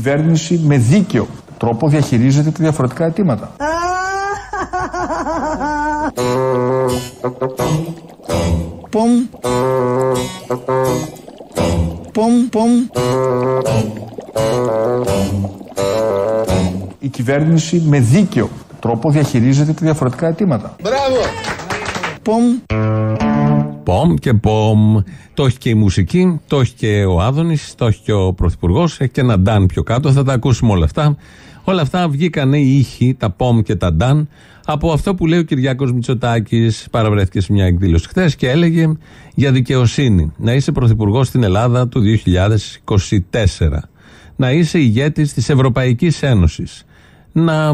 κυβέρνηση με δίκαιο τρόπο διαχειρίζεται τα διαφορετικά αιτήματα. Πομ. Πομ, πομ. Η κυβέρνηση με δίκαιο τρόπο διαχειρίζεται τα διαφορετικά αιτήματα. Μπράβο! Πομ. Πομ και πομ. Το έχει και η μουσική, το έχει και ο Άδωνης, το έχει και ο Πρωθυπουργός, έχει και ένα ντάν πιο κάτω. Θα τα ακούσουμε όλα αυτά. Όλα αυτά βγήκαν οι ήχοι, τα πομ και τα ντάν, από αυτό που λέει ο Κυριάκος Μητσοτάκης. Παραβρέθηκε σε μια εκδήλωση χθες και έλεγε για δικαιοσύνη. Να είσαι πρωθυπουργός στην Ελλάδα του 2024. Να είσαι ηγέτης της Ευρωπαϊκής Ένωσης. Να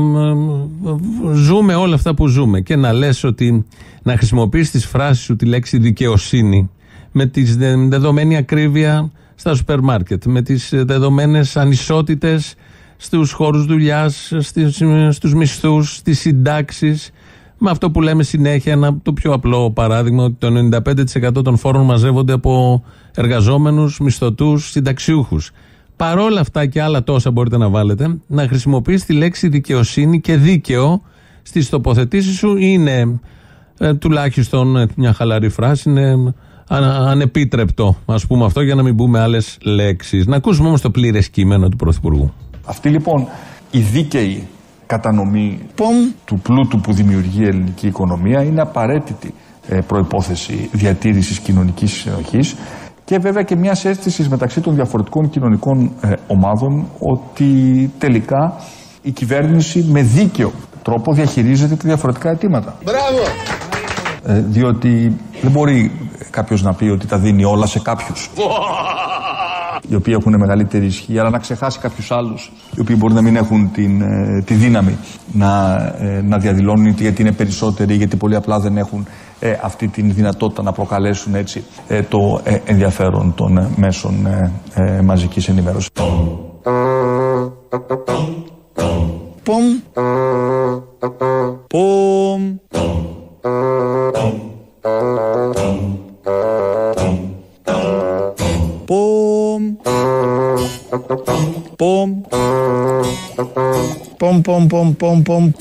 ζούμε όλα αυτά που ζούμε και να λες ότι να χρησιμοποιείς τις φράσεις σου τη λέξη δικαιοσύνη με τη δεδομένη ακρίβεια στα σούπερ μάρκετ, με τις δεδομένες ανισότητες στους χώρους δουλειάς, στους μισθούς, στις συντάξεις, με αυτό που λέμε συνέχεια, ένα το πιο απλό παράδειγμα, ότι το 95% των φόρων μαζεύονται από εργαζόμενους, μισθωτούς, συνταξιούχους. Παρόλα αυτά και άλλα τόσα μπορείτε να βάλετε, να χρησιμοποιήσει τη λέξη δικαιοσύνη και δίκαιο στις τοποθετήσεις σου είναι ε, τουλάχιστον ε, μια χαλαρή φράση, είναι ανεπίτρεπτο, ας πούμε αυτό, για να μην πούμε άλλες λέξεις. Να ακούσουμε όμως το πλήρες κείμενο του Πρωθυπουργού. Αυτή λοιπόν η δίκαιη κατανομή του πλούτου που δημιουργεί η ελληνική οικονομία είναι απαραίτητη ε, προϋπόθεση διατήρησης κοινωνικής συνοχής και βέβαια και μια αίσθηση μεταξύ των διαφορετικών κοινωνικών ε, ομάδων ότι τελικά η κυβέρνηση με δίκαιο τρόπο διαχειρίζεται τα διαφορετικά αιτήματα. Μπράβο! Ε, διότι δεν μπορεί κάποιος να πει ότι τα δίνει όλα σε κάποιους οι οποίοι έχουν μεγαλύτερη ισχύ, αλλά να ξεχάσει κάποιους άλλους, οι οποίοι μπορεί να μην έχουν την, ε, τη δύναμη να, ε, να διαδηλώνουν είτε γιατί είναι περισσότεροι, γιατί πολύ απλά δεν έχουν ε, αυτή την δυνατότητα να προκαλέσουν έτσι το ενδιαφέρον των μέσων ε, μαζικής ενημέρωσης. Πομ. Πομ. Πομ. Πομ, πομ, πομ, πομ, πομ. Πομ.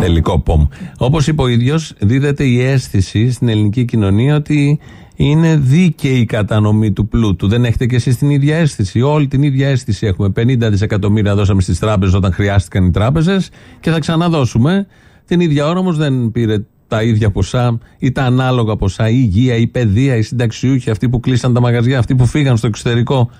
Τελικό πομ. Όπως είπε ο ίδιος, δίδεται η αίσθηση στην ελληνική κοινωνία ότι είναι δίκαιη η κατανομή του πλούτου. Δεν έχετε κι εσείς την ίδια αίσθηση. Όλη την ίδια αίσθηση έχουμε. 50 δισεκατομμύρια δώσαμε στις τράπεζες όταν χρειάστηκαν οι τράπεζες και θα ξαναδώσουμε. Την ίδια ώρα όμως δεν πήρε τα ίδια ποσά ή τα ανάλογα ποσά, η υγεία, η παιδεία, οι συνταξιούχοι, αυτοί που κλείσαν τα μαγαζιά, αυτοί που φύγαν στο εξωτερικό.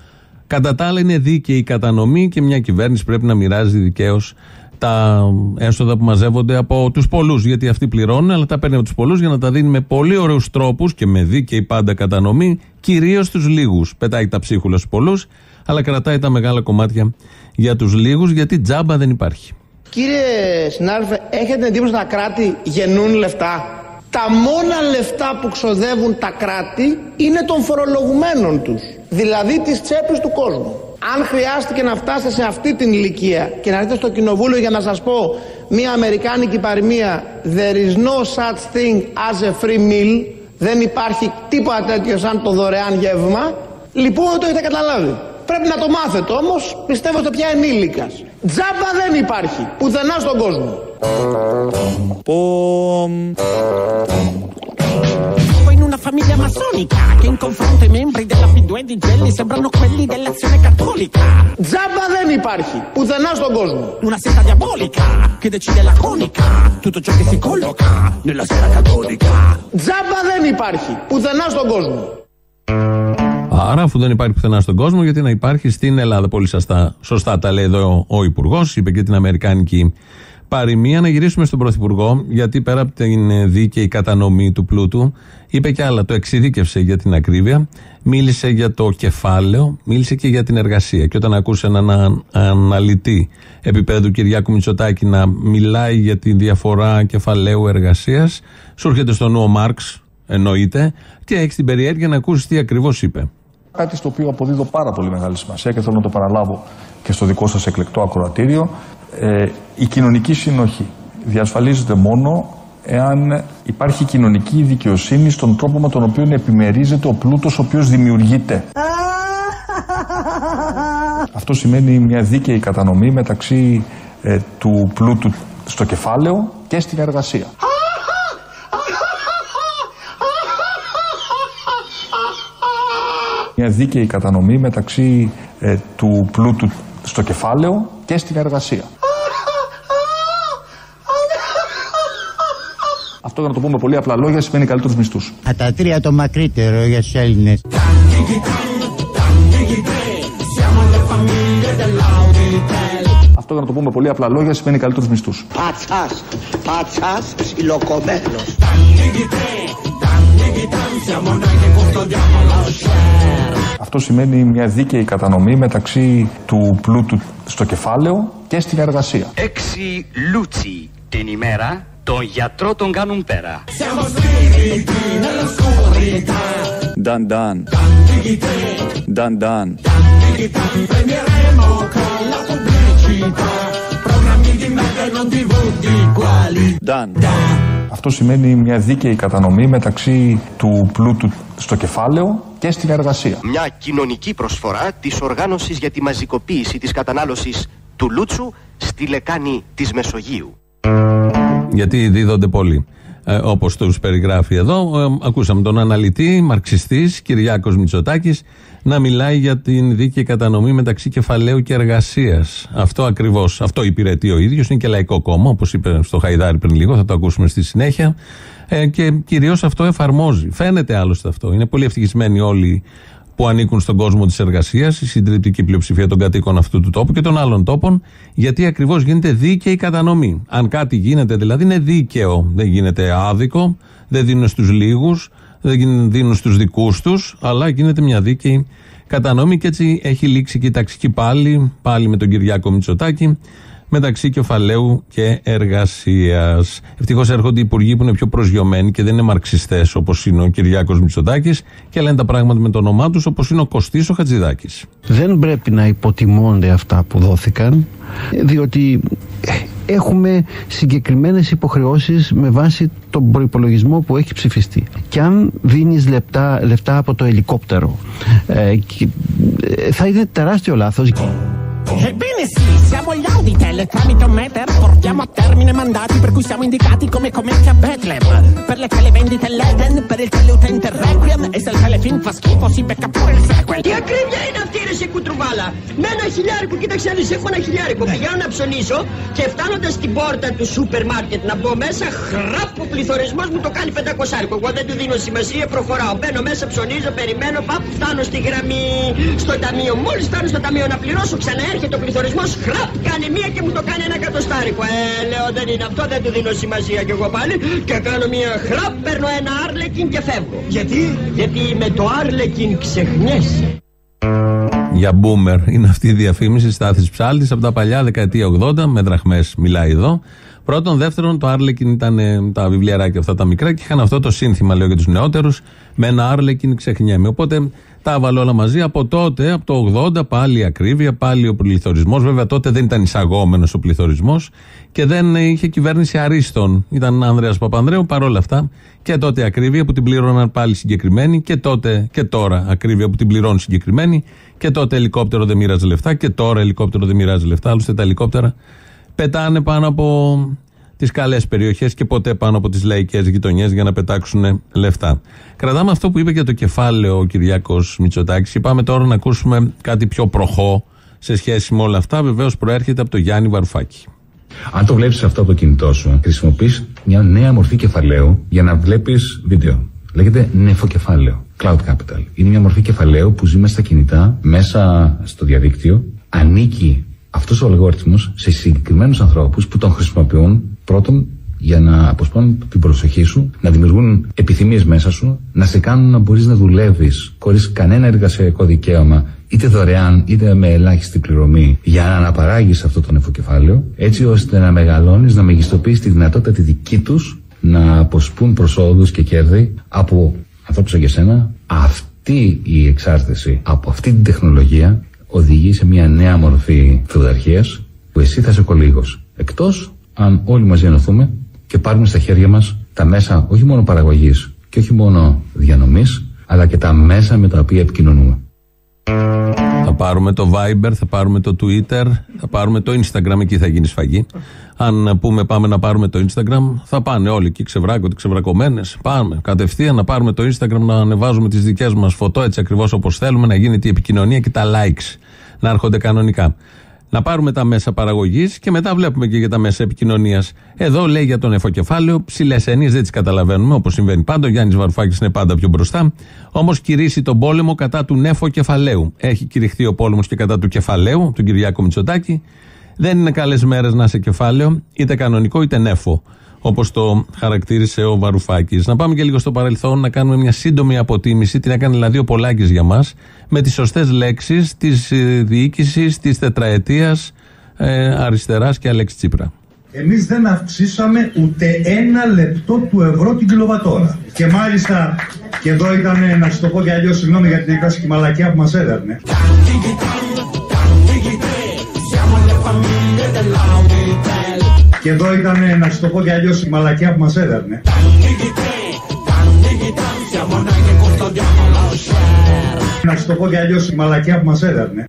Κατά τα άλλα είναι δίκαιη η κατανομή και μια κυβέρνηση πρέπει να μοιράζει δικαίως τα έσοδα που μαζεύονται από τους πολλούς. Γιατί αυτοί πληρώνουν, αλλά τα παίρνει από τους πολλούς για να τα δίνει με πολύ ωραίους τρόπους και με δίκαιη πάντα κατανομή, κυρίως στου λίγους. Πετάει τα ψίχουλα στους πολλούς, αλλά κρατάει τα μεγάλα κομμάτια για τους λίγους, γιατί τζάμπα δεν υπάρχει. Κύριε συνάδελφε, έχετε την εντύπωση ότι τα κράτη γεννούν λεφτά; Τα μόνα λεφτά που ξοδεύουν τα κράτη είναι των φορολογουμένων τους. Δηλαδή της τσέπης του κόσμου. Αν χρειάστηκε να φτάσετε σε αυτή την ηλικία και να έρθετε στο κοινοβούλιο για να σας πω μια αμερικάνικη παροιμία There is no such thing as a free meal Δεν υπάρχει τίποτα τέτοιο σαν το δωρεάν γεύμα Λοιπόν το έχετε καταλάβει Πρέπει να το μάθετε όμως, πιστεύω ότι πια ενήλικας. Τζάμπα δεν υπάρχει, πουθενά στον κόσμο. Πομ. In una famiglia massonica che in confronto ai membri della P2 di Gelli sembrano quelli dell'azione cattolica. Τζάμπα δεν υπάρχει, πουθενά στον κόσμο. Una setta diabolica che decide la cronica, tutto ciò che si colloca nella sera cattolica. Τζάμπα δεν υπάρχει, πουθενά στον κόσμο. Άρα, αφού δεν υπάρχει πουθενά στον κόσμο, γιατί να υπάρχει στην Ελλάδα; Πολύ σωστά, σωστά τα λέει εδώ ο Υπουργός, είπε και την Αμερικάνικη παροιμία. Να γυρίσουμε στον Πρωθυπουργό, γιατί πέρα από την δίκαιη κατανομή του πλούτου, είπε και άλλα. Το εξειδίκευσε για την ακρίβεια, μίλησε για το κεφάλαιο, μίλησε και για την εργασία. Και όταν ακούσε έναν αναλυτή επίπεδου Κυριάκου Μητσοτάκη να μιλάει για τη διαφορά κεφαλαίου εργασίας, σου έρχεται στο νου ο Μάρξ, εννοείται, και έχει την περιέργεια να ακούσεις τι ακριβώς είπε. Κάτι στο οποίο αποδίδω πάρα πολύ μεγάλη σημασία και θέλω να το παραλάβω και στο δικό σας εκλεκτό ακροατήριο. Ε, η κοινωνική συνοχή διασφαλίζεται μόνο εάν υπάρχει κοινωνική δικαιοσύνη στον τρόπο με τον οποίο επιμερίζεται ο πλούτος ο οποίος δημιουργείται. Αυτό σημαίνει μια δίκαιη κατανομή μεταξύ ε, του πλούτου στο κεφάλαιο και στην εργασία. Μια δίκαιη κατανομή μεταξύ ε, του πλούτου στο κεφάλαιο και στην εργασία. Αυτό για να το πούμε πολύ απλά λόγια σημαίνει καλύτερους μισθούς. Τα τρία το μακρύτερο για τους Έλληνες. Αυτό για να το πούμε πολύ απλά λόγια σημαίνει καλύτερους μισθούς. Πατσάς, πατσάς, ψιλοκομμένος. Αυτό σημαίνει μια δίκαιη κατανομή μεταξύ του πλούτου στο κεφάλαιο και στην εργασία. Έξι λούτσι την ημέρα, τον γιατρό τον κάνουν πέρα. Dun dun. Dun dun. Dun. Αυτό σημαίνει μια δίκαιη κατανομή μεταξύ του πλούτου στο κεφάλαιο και στην εργασία. Μια κοινωνική προσφορά της οργάνωσης για τη μαζικοποίηση της κατανάλωσης του Λούτσου στη λεκάνη της Μεσογείου. Γιατί δίδονται πολλοί. Ε, Όπως τους περιγράφει εδώ, ε, ακούσαμε τον αναλυτή, μαρξιστής Κυριάκος Μητσοτάκης, να μιλάει για την δίκαιη κατανομή μεταξύ κεφαλαίου και εργασίας. Αυτό ακριβώς, αυτό υπηρετεί ο ίδιος. Είναι και λαϊκό κόμμα, όπως είπε στο Χαϊδάρι πριν λίγο, θα το ακούσουμε στη συνέχεια. Ε, και κυρίως αυτό εφαρμόζει. Φαίνεται άλλωστε αυτό. Είναι πολύ ευτυχισμένοι όλοι που ανήκουν στον κόσμο της εργασίας, η συντριπτική πλειοψηφία των κατοίκων αυτού του τόπου και των άλλων τόπων, γιατί ακριβώς γίνεται δίκαιη κατανομή. Αν κάτι γίνεται δηλαδή είναι δίκαιο, δεν γίνεται άδικο, δεν δίνουν στους λίγους, δεν δίνουν στους δικούς τους, αλλά γίνεται μια δίκαιη κατανομή και έτσι έχει λήξει και η ταξική πάλι, πάλι με τον Κυριάκο Μητσοτάκη, μεταξύ κεφαλαίου και εργασίας. Ευτυχώς έρχονται οι υπουργοί που είναι πιο προσγειωμένοι και δεν είναι μαρξιστές όπως είναι ο Κυριάκος Μητσοτάκης και λένε τα πράγματα με το όνομά τους όπως είναι ο Κωστής ο Χατζηδάκης. Δεν πρέπει να υποτιμώνται αυτά που δόθηκαν διότι έχουμε συγκεκριμένες υποχρεώσεις με βάση τον προϋπολογισμό που έχει ψηφιστεί. Και αν δίνεις λεπτά, λεφτά από το ελικόπτερο ε, και, ε, θα είναι τεράστιο λάθος. Ebbene sì, siamo gli Auditel, tramite un meter portiamo a termine mandati per cui siamo indicati come commenti a Bethlehem. Per le televendite l'Eden, per il teleutente Requiem e se il telefilm fa schifo si becca pure il sequel. Τι ακρίβεια είναι αυτή ρε σε κουτρουβάλα. Με ένα χιλιάρικο, κοίταξε αν έχω ένα χιλιάρικο. Πηγαίνω να ψωνίσω και φτάνοντα στην πόρτα του σούπερ μάρκετ να μπω μέσα, χραπ ο πληθωρισμό μου το κάνει 500 άρικο. Εγώ δεν του δίνω σημασία, προχωράω. Μπαίνω μέσα, ψωνίζω, περιμένω, παπ, φτάνω στη γραμμή στο ταμείο. Μόλι φτάνω στο ταμείο να πληρώσω, ξαναέρχεται ο πληθωρισμό, χραπ, κάνει μία και μου το κάνει ένα εκατοστάρικο. Ε, λέω δεν είναι αυτό, δεν του δίνω σημασία κι εγώ πάλι. Και κάνω μία χραπ, παίρνω ένα άρλεκιν και φεύγω. Γιατί; Γιατί με το άρλεκιν ξεχνιέσαι. Για boomer είναι αυτή η διαφήμιση Στάθης Ψάλτης από τα παλιά δεκαετία 80 με δραχμές μιλάει εδώ Πρώτον, δεύτερον, το Άρλεκιν ήταν ε, τα βιβλιαράκια αυτά τα μικρά και είχαν αυτό το σύνθημα, λέω για τους νεότερους, με ένα Άρλεκιν ξεχνιέμαι. Οπότε τα έβαλε όλα μαζί. Από τότε, από το 80, πάλι η ακρίβεια, πάλι ο πληθωρισμός. Βέβαια, τότε δεν ήταν εισαγόμενος ο πληθωρισμός και δεν είχε κυβέρνηση αρίστων. Ήταν Ανδρέας Παπανδρέου, παρόλα αυτά. Και τότε ακρίβεια που την πλήρωναν πάλι συγκεκριμένοι και τότε και τώρα ακρίβεια που την πληρώνουν συγκεκριμένοι. Και τότε ελικόπτερο δεν μοίραζε λεφτά και τώρα ελικόπτερο δεν μοιράζει λεφτά. Άλλωστε τα ελικόπτερα πετάνε πάνω από τις καλές περιοχές και ποτέ πάνω από τις λαϊκές γειτονιές για να πετάξουν λεφτά. Κρατάμε αυτό που είπε για το κεφάλαιο ο Κυριάκος Μητσοτάκης και πάμε τώρα να ακούσουμε κάτι πιο προχώ σε σχέση με όλα αυτά. Βεβαίως προέρχεται από το Γιάννη Βαρουφάκη. Αν το βλέπεις αυτό από το κινητό σου, χρησιμοποιείς μια νέα μορφή κεφαλαίου για να βλέπεις βίντεο. Λέγεται νεφοκεφάλαιο. Cloud Capital. Είναι μια μορφή κεφαλαίου που ζει μέσα στα κινητά, μέσα στο διαδίκτυο. Ανήκει αυτός ο αλγόριθμος σε συγκεκριμένους ανθρώπους που τον χρησιμοποιούν πρώτον για να αποσπάνουν την προσοχή σου, να δημιουργούν επιθυμίες μέσα σου, να σε κάνουν να μπορείς να δουλεύεις χωρίς κανένα εργασιακό δικαίωμα, είτε δωρεάν είτε με ελάχιστη πληρωμή, για να αναπαράγεις αυτό το νεφοκεφάλαιο, έτσι ώστε να μεγαλώνεις, να μεγιστοποιείς τη δυνατότητα τη δική τους να αποσπούν προσόδους και κέρδη από ανθρώπους σαν και σένα. Αυτή η εξάρτηση από αυτή την τεχνολογία οδηγεί σε μια νέα μορφή φεουδαρχία που εσύ θα είσαι κολύγος. Εκτός αν όλοι μαζί ενωθούμε και πάρουμε στα χέρια μας τα μέσα όχι μόνο παραγωγής και όχι μόνο διανομής, αλλά και τα μέσα με τα οποία επικοινωνούμε. Θα πάρουμε το Viber, θα πάρουμε το Twitter, θα πάρουμε το Instagram, εκεί θα γίνει σφαγή. Αν πούμε πάμε να πάρουμε το Instagram, θα πάνε όλοι εκεί ξεβράκωτοι, ξεβρακωμένες. Πάμε κατευθείαν να πάρουμε το Instagram, να ανεβάζουμε τις δικές μας φωτό έτσι ακριβώς όπως θέλουμε, να γίνεται η επικοινωνία και τα likes να έρχονται κανονικά. Να πάρουμε τα μέσα παραγωγής και μετά βλέπουμε και για τα μέσα επικοινωνίας. Εδώ λέει για τον εφοκεφάλαιο, ψηλές έννοιες δεν τις καταλαβαίνουμε όπως συμβαίνει πάντα. Ο Γιάννης Βαρουφάκης είναι πάντα πιο μπροστά. Όμως κηρύσσει τον πόλεμο κατά του νεφοκεφαλαίου. Έχει κηρυχθεί ο πόλεμος και κατά του κεφαλαίου, του Κυριάκου Μητσοτάκη. Δεν είναι καλές μέρες να είσαι κεφάλαιο, είτε κανονικό είτε νέφο όπως το χαρακτήρισε ο Βαρουφάκης. Να πάμε και λίγο στο παρελθόν, να κάνουμε μια σύντομη αποτίμηση, την έκανε δηλαδή ο Πολάκης για μας, με τις σωστές λέξεις της ε, διοίκησης της τετραετίας ε, αριστεράς και Αλέξη Τσίπρα. Εμείς δεν αυξήσαμε ούτε ένα λεπτό του ευρώ την κιλοβατόρα. Και μάλιστα, και εδώ ήταν, να σου το πω και αλλιώς, συγγνώμη για την εκφράση και η μαλακιά που μας έδερνε. Και εδώ ήταν, να σου το πω και αλλιώς, η μαλακιά που μας έδερνε. Να σου το πω και αλλιώς, η μαλακιά που μας έδερνε.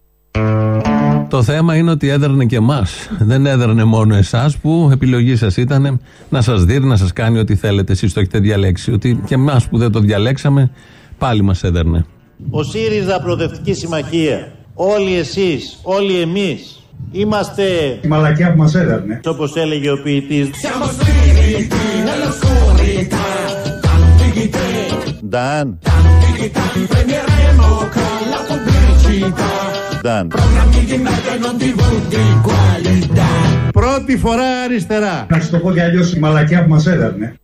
Το θέμα είναι ότι έδερνε και εμάς. Δεν έδερνε μόνο εσάς που επιλογή σας ήταν να σας δει, να σας κάνει ό,τι θέλετε. Εσείς το έχετε διαλέξει. Ότι και εμάς που δεν το διαλέξαμε, πάλι μας έδερνε. Ο ΣΥΡΙΖΑ Προοδευτική Συμμαχία, όλοι εσείς, όλοι εμείς, είμαστε... Η μαλακιά που μας έδερνε. Όπως έλεγε ο ποιητής... Νταν. Νταν. Πρώτη φορά αριστερά. Να σου το πω και αλλιώς, η μαλακιά που μας έδερνε.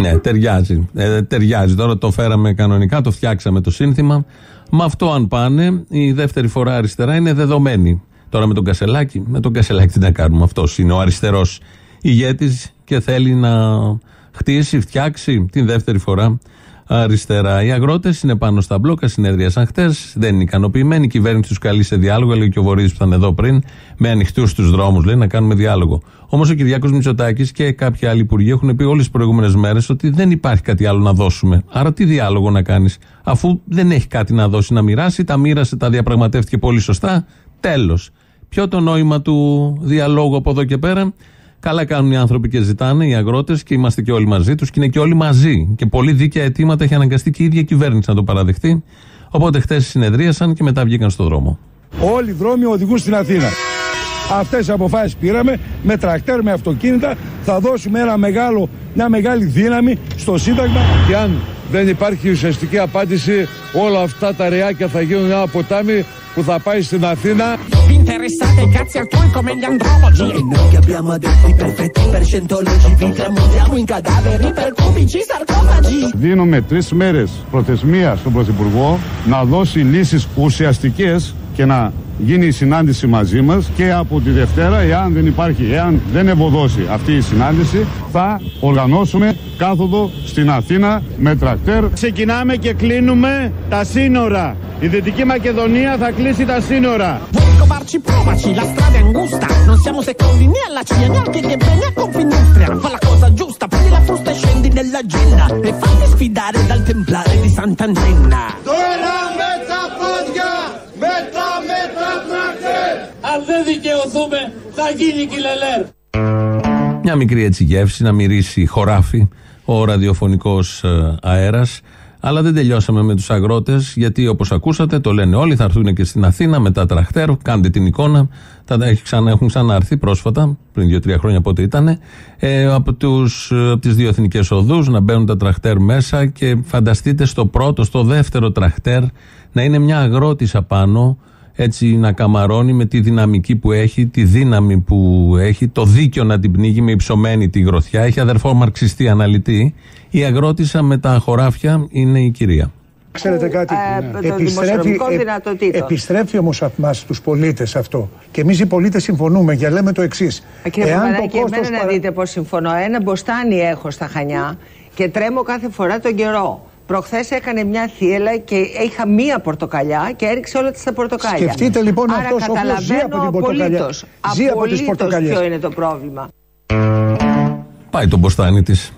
Ναι, ταιριάζει. Ε, ταιριάζει. Τώρα το φέραμε κανονικά, το φτιάξαμε το σύνθημα. Με αυτό, αν πάνε, η δεύτερη φορά αριστερά είναι δεδομένη. Τώρα με τον Κασελάκη, με τον Κασελάκη τι να κάνουμε. Αυτός είναι ο αριστερός ηγέτης και θέλει να χτίσει, φτιάξει την δεύτερη φορά αριστερά. Οι αγρότες είναι πάνω στα μπλόκα, συνέδριασαν χτες, δεν είναι ικανοποιημένοι. Η κυβέρνηση τους καλεί σε διάλογο, έλεγε και ο Βορύδης που ήταν εδώ πριν, με ανοιχτούς τους δρόμους, λέει να κάνουμε διάλογο. Όμως ο Κυριάκος Μητσοτάκης και κάποιοι άλλοι υπουργοί έχουν πει όλες τις προηγούμενες μέρες ότι δεν υπάρχει κάτι άλλο να δώσουμε. Άρα τι διάλογο να κάνεις, αφού δεν έχει κάτι να δώσει να μοιράσει, τα μοίρασε, τα διαπραγματεύτηκε πολύ σωστά, τέλος. Ποιο το νόημα του διαλόγου από εδώ και πέρα; Καλά κάνουν οι άνθρωποι και ζητάνε, οι αγρότες, και είμαστε και όλοι μαζί τους και είναι και όλοι μαζί. Και πολύ δίκαια αιτήματα έχει αναγκαστεί και η ίδια κυβέρνηση να το παραδεχτεί. Οπότε χθες συνεδρίασαν και μετά βγήκαν στον δρόμο. Όλοι οι δρόμοι οδηγούν στην Αθήνα. Αυτές τις αποφάσεις πήραμε με τρακτέρ, με αυτοκίνητα. Θα δώσουμε ένα μεγάλο, μια μεγάλη δύναμη στο Σύνταγμα. Και αν δεν υπάρχει ουσιαστική απάντηση, όλα αυτά τα ρεάκια θα γίνουν ένα ποτάμι που θα πάει στην Αθήνα πίνε τρεις μέρες προθεσμία στον Πρωθυπουργό να δώσει λύσεις ουσιαστικές και να γίνει η συνάντηση μαζί μας και από τη Δευτέρα, εάν δεν υπάρχει, εάν δεν ευωδώσει αυτή η συνάντηση, θα οργανώσουμε κάθοδο στην Αθήνα με τρακτέρ. Ξεκινάμε και κλείνουμε τα σύνορα. Η Δυτική Μακεδονία θα κλείσει τα σύνορα. Vuoi provarci provaci, la strada è angusta Non siamo secondi né alla CIA neanche che bene a Confindustria Fa la cosa giusta, prendi la frusta e scendi nella genna E fatti sfidare dal templare di Sant'Antenna Τώρα με τα πόδια, μετά με τα τρακτέρ. Αν δεν δικαιωθούμε θα γίνει κυλελέρ. Μια μικρή έτσι γεύση να μυρίσει χωράφι ο ραδιοφωνικός αέρας. Αλλά δεν τελειώσαμε με τους αγρότες, γιατί όπως ακούσατε, το λένε όλοι, θα έρθουν και στην Αθήνα με τα τραχτέρ. Κάντε την εικόνα. Τα έχει ξανά, έχουν ξανάρθει πρόσφατα, πριν δύο-τρία χρόνια πότε ήταν, ε, από, τους, από τις δύο εθνικές οδούς να μπαίνουν τα τραχτέρ μέσα και φανταστείτε στο πρώτο, στο δεύτερο τραχτέρ να είναι μια αγρότησα πάνω, έτσι να καμαρώνει με τη δυναμική που έχει, τη δύναμη που έχει, το δίκιο να την πνίγει με υψωμένη τη γροθιά. Έχει αδερφό μαρξιστή αναλυτή. Η αγρότησα με τα χωράφια είναι η κυρία. Ξέρετε κάτι, Ε, των δημοσιονομικών δυνατοτήτων. επιστρέφει όμως από εμάς τους πολίτες αυτό. Και εμείς οι πολίτες συμφωνούμε και λέμε το εξής. Κύριε Παπαδάκη, εμένα να δείτε πώς συμφωνώ. Ένα μποστάνι έχω στα Χανιά και τρέμω κάθε φορά τον καιρό. Προχθές έκανε μια θύελα και είχα μία πορτοκαλιά και έριξε όλα τα πορτοκάλια. Σκεφτείτε λοιπόν Άρα αυτός ο οποίος ζει από την καταλαβαίνω πορτοκαλιά. απολύτως, Ζει από τις απολύτως πορτοκαλιές. ποιο είναι το πρόβλημα. Πάει το μποστάνι της.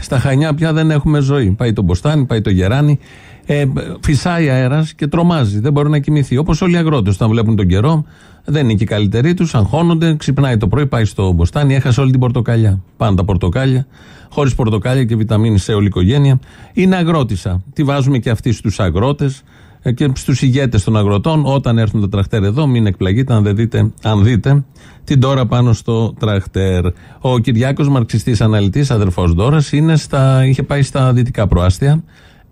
Στα Χανιά πια δεν έχουμε ζωή. Πάει το μποστάνι, πάει το γεράνι. Ε, φυσάει αέρας και τρομάζει. Δεν μπορεί να κοιμηθεί. Όπως όλοι οι αγρότες, όταν βλέπουν τον καιρό, δεν είναι και οι καλύτεροι τους, αγχώνονται, ξυπνάει το πρωί, πάει στο μποστάνι, έχασε όλη την πορτοκαλιά. Πάνε τα πορτοκάλια, χωρίς πορτοκάλια και βιταμίνη σε όλη η οικογένεια. Είναι αγρότησα. Τι βάζουμε και αυτοί στους αγρότες ε, και στους ηγέτες των αγροτών. Όταν έρθουν τα τραχτέρ εδώ, μην εκπλαγείτε αν, δεν δείτε, αν δείτε την τώρα πάνω στο τραχτέρ. Ο Κυριάκος, μαρξιστή αναλυτή, αδερφό Δώρα, είχε πάει στα δυτικά προάστια.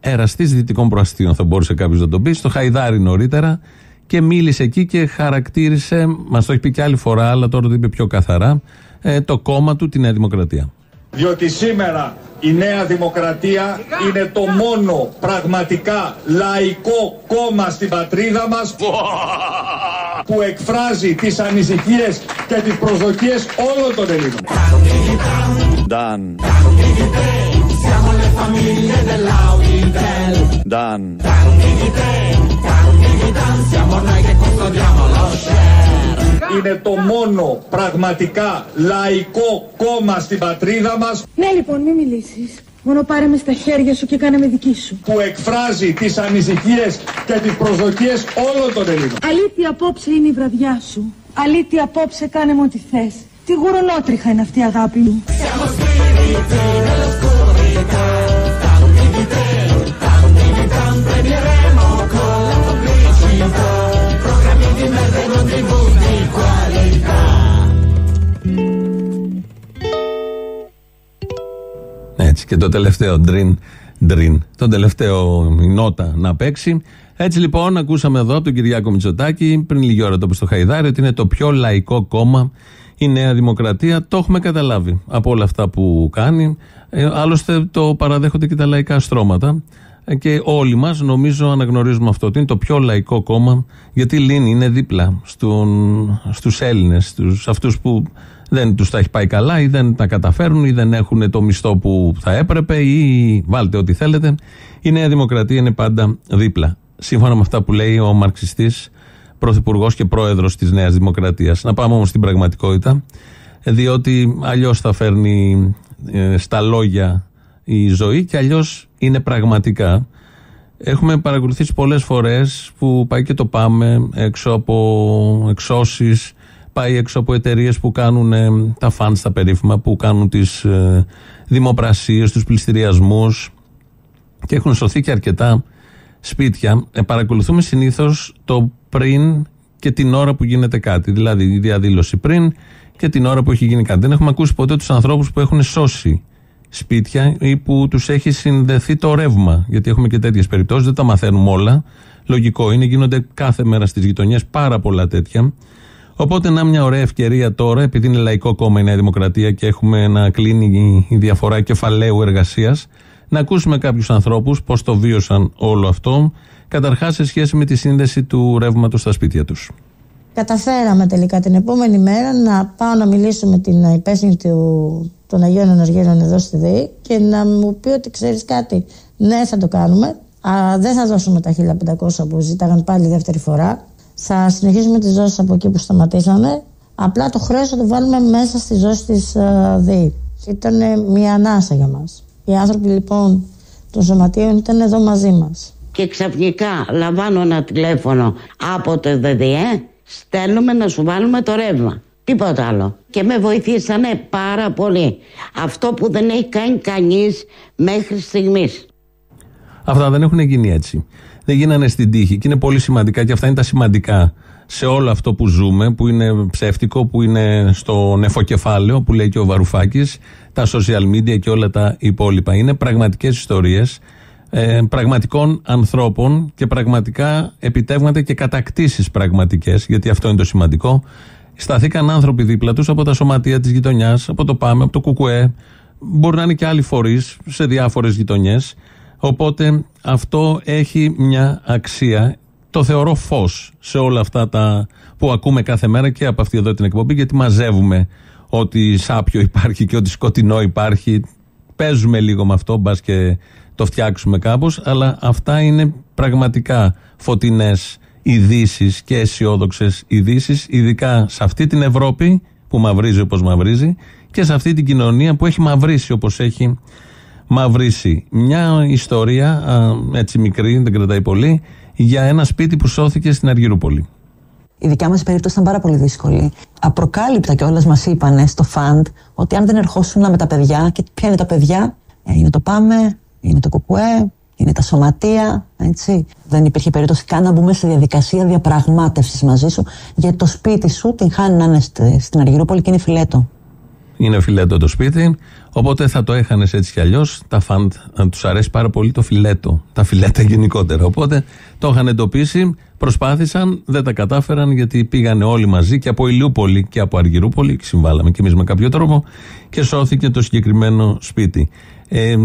Εραστή δυτικών προαστίων, θα μπορούσε κάποιο να τον πει, στο Χαϊδάρι νωρίτερα και μίλησε εκεί και χαρακτήρισε, μα το έχει πει και άλλη φορά, αλλά τώρα το είπε πιο καθαρά, ε, το κόμμα του, τη Νέα Δημοκρατία. Διότι σήμερα η Νέα Δημοκρατία είναι το μόνο πραγματικά λαϊκό κόμμα στην πατρίδα μας που εκφράζει τις ανησυχίες και τις προσδοκίες όλων των Ελλήνων. Είναι το μόνο πραγματικά λαϊκό κόμμα στην πατρίδα μας Ναι λοιπόν μην μιλήσεις Μόνο πάρε με στα χέρια σου και κάνε με δική σου. Που εκφράζει τις ανησυχίες και τις προσδοκίες όλων των Ελλήνων. Αλήτη απόψε είναι η βραδιά σου. Αλήτη απόψε κάνε μου ό,τι θες. Τι γουρολότριχα είναι αυτή η αγάπη μου. Έτσι και το τελευταίο ντριν, ντριν, το τελευταίο νότα να παίξει. Έτσι λοιπόν ακούσαμε εδώ από τον Κυριάκο Μητσοτάκη πριν λίγη ώρα το είπε στο Χαϊδάρι ότι είναι το πιο λαϊκό κόμμα η Νέα Δημοκρατία. Το έχουμε καταλάβει από όλα αυτά που κάνει. Ε, άλλωστε το παραδέχονται και τα λαϊκά στρώματα. Ε, και όλοι μας νομίζω αναγνωρίζουμε αυτό ότι είναι το πιο λαϊκό κόμμα γιατί λύνει, είναι δίπλα στους Έλληνες, στους, αυτούς που δεν τους τα έχει πάει καλά ή δεν τα καταφέρνουν ή δεν έχουν το μισθό που θα έπρεπε ή βάλτε ό,τι θέλετε. Η Νέα Δημοκρατία είναι πάντα δίπλα. Σύμφωνα με αυτά που λέει ο μαρξιστής πρωθυπουργός και πρόεδρος της Νέας Δημοκρατίας. Να πάμε όμως στην πραγματικότητα, διότι αλλιώς θα φέρνει ε, στα λόγια η ζωή και αλλιώς είναι πραγματικά. Έχουμε παρακολουθήσει πολλές φορές που πάει και το πάμε έξω από εξώσεις, πάει έξω από εταιρείες που κάνουν ε, τα φαν στα περίφημα, που κάνουν τις ε, δημοπρασίες, τους πληστηριασμούς και έχουν σωθεί και αρκετά σπίτια. Ε, παρακολουθούμε συνήθως το πριν και την ώρα που γίνεται κάτι. Δηλαδή η διαδήλωση πριν και την ώρα που έχει γίνει κάτι. Δεν έχουμε ακούσει ποτέ τους ανθρώπους που έχουν σώσει σπίτια ή που τους έχει συνδεθεί το ρεύμα. Γιατί έχουμε και τέτοιες περιπτώσεις, δεν τα μαθαίνουμε όλα. Λογικό είναι, γίνονται κάθε μέρα στις γειτονιές πάρα πολλά τέτοια. Οπότε, να μια ωραία ευκαιρία τώρα, επειδή είναι λαϊκό κόμμα η Νέα Δημοκρατία και έχουμε να κλείνει η διαφορά κεφαλαίου εργασίας, να ακούσουμε κάποιους ανθρώπους πώς το βίωσαν όλο αυτό. Καταρχάς, σε σχέση με τη σύνδεση του ρεύματος στα σπίτια τους. Καταφέραμε τελικά την επόμενη μέρα να πάω να μιλήσω με την υπεύθυνη του, των Αγίων Ενεργείων εδώ στη ΔΕΗ και να μου πει ότι ξέρεις κάτι, ναι θα το κάνουμε, αλλά δεν θα δώσουμε τα 1500 που ζήταγαν πάλι δεύτερη φορά. Θα συνεχίσουμε τις δόσεις από εκεί που σταματήσαμε. Απλά το χρέος θα το βάλουμε μέσα στη ζώση της uh, ΔΕΗ. Ήταν μια ανάσα για μας. Οι άνθρωποι λοιπόν των σωματείων ήταν εδώ μαζί μας. Και ξαφνικά λαμβάνω ένα τηλέφωνο από το ΔΔΕ στέλνουμε να σου βάλουμε το ρεύμα. Τίποτα άλλο. Και με βοηθήσανε πάρα πολύ. Αυτό που δεν έχει κάνει κανείς μέχρι στιγμής. Αυτά δεν έχουν γίνει έτσι. Δεν γίνανε στην τύχη και είναι πολύ σημαντικά και αυτά είναι τα σημαντικά σε όλο αυτό που ζούμε, που είναι ψεύτικο, που είναι στο νεφοκεφάλαιο, που λέει και ο Βαρουφάκης, τα social media και όλα τα υπόλοιπα. Είναι πραγματικές ιστορίες ε, πραγματικών ανθρώπων και πραγματικά επιτεύγματα και κατακτήσεις πραγματικές, γιατί αυτό είναι το σημαντικό. Σταθήκαν άνθρωποι δίπλα τους από τα σωματεία της γειτονιάς, από το ΠΑΜΕ, από το ΚΚΕ, μπορεί να είναι και άλλοι φορείς σε διάφορες γειτονιές. Οπότε αυτό έχει μια αξία. Το θεωρώ φως σε όλα αυτά τα που ακούμε κάθε μέρα και από αυτή εδώ την εκπομπή, γιατί μαζεύουμε ότι σάπιο υπάρχει και ότι σκοτεινό υπάρχει. Παίζουμε λίγο με αυτό, μπας και το φτιάξουμε κάπως, αλλά αυτά είναι πραγματικά φωτεινές ειδήσεις και αισιόδοξες ειδήσεις, ειδικά σε αυτή την Ευρώπη που μαυρίζει όπως μαυρίζει και σε αυτή την κοινωνία που έχει μαυρίσει όπως έχει μαυρίσει. Μια ιστορία, α, έτσι μικρή, δεν κρατάει πολύ, για ένα σπίτι που σώθηκε στην Αργυρούπολη. Η δικιά μας περίπτωση ήταν πάρα πολύ δύσκολη. Απροκάλυπτα κιόλας μας είπαν στο φαντ ότι αν δεν ερχόσουν με τα παιδιά, και ποια είναι τα παιδιά, ε, είναι το Πάμε, είναι το Κουκουέ, είναι τα σωματεία, έτσι. Δεν υπήρχε περίπτωση καν να μπούμε στη διαδικασία διαπραγμάτευσης μαζί σου, γιατί το σπίτι σου την χάνει να είναι στην Αργυρούπολη και είναι φιλέτο. Είναι φιλέτο το σπίτι, οπότε θα το έχανες έτσι κι αλλιώς. Τα φαντ τους αρέσει πάρα πολύ το φιλέτο. Τα φιλέτα γενικότερα. Οπότε το είχαν εντοπίσει, προσπάθησαν, δεν τα κατάφεραν γιατί πήγανε όλοι μαζί και από Ηλιούπολη και από Αργυρούπολη, και συμβάλαμε κι εμείς με κάποιο τρόπο, και σώθηκε το συγκεκριμένο σπίτι. Ε, ε,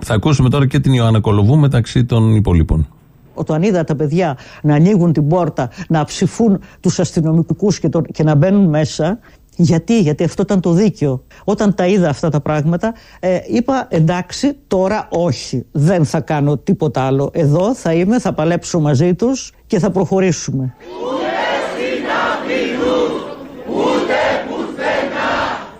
θα ακούσουμε τώρα και την Ιωάννα Κολοβού μεταξύ των υπολείπων. Όταν είδα τα παιδιά να ανοίγουν την πόρτα, να ψηφούν τους αστυνομικούς και, και να μπαίνουν μέσα, γιατί, γιατί αυτό ήταν το δίκαιο. Όταν τα είδα αυτά τα πράγματα, ε, είπα εντάξει, τώρα όχι, δεν θα κάνω τίποτα άλλο. Εδώ θα είμαι, θα παλέψω μαζί τους και θα προχωρήσουμε.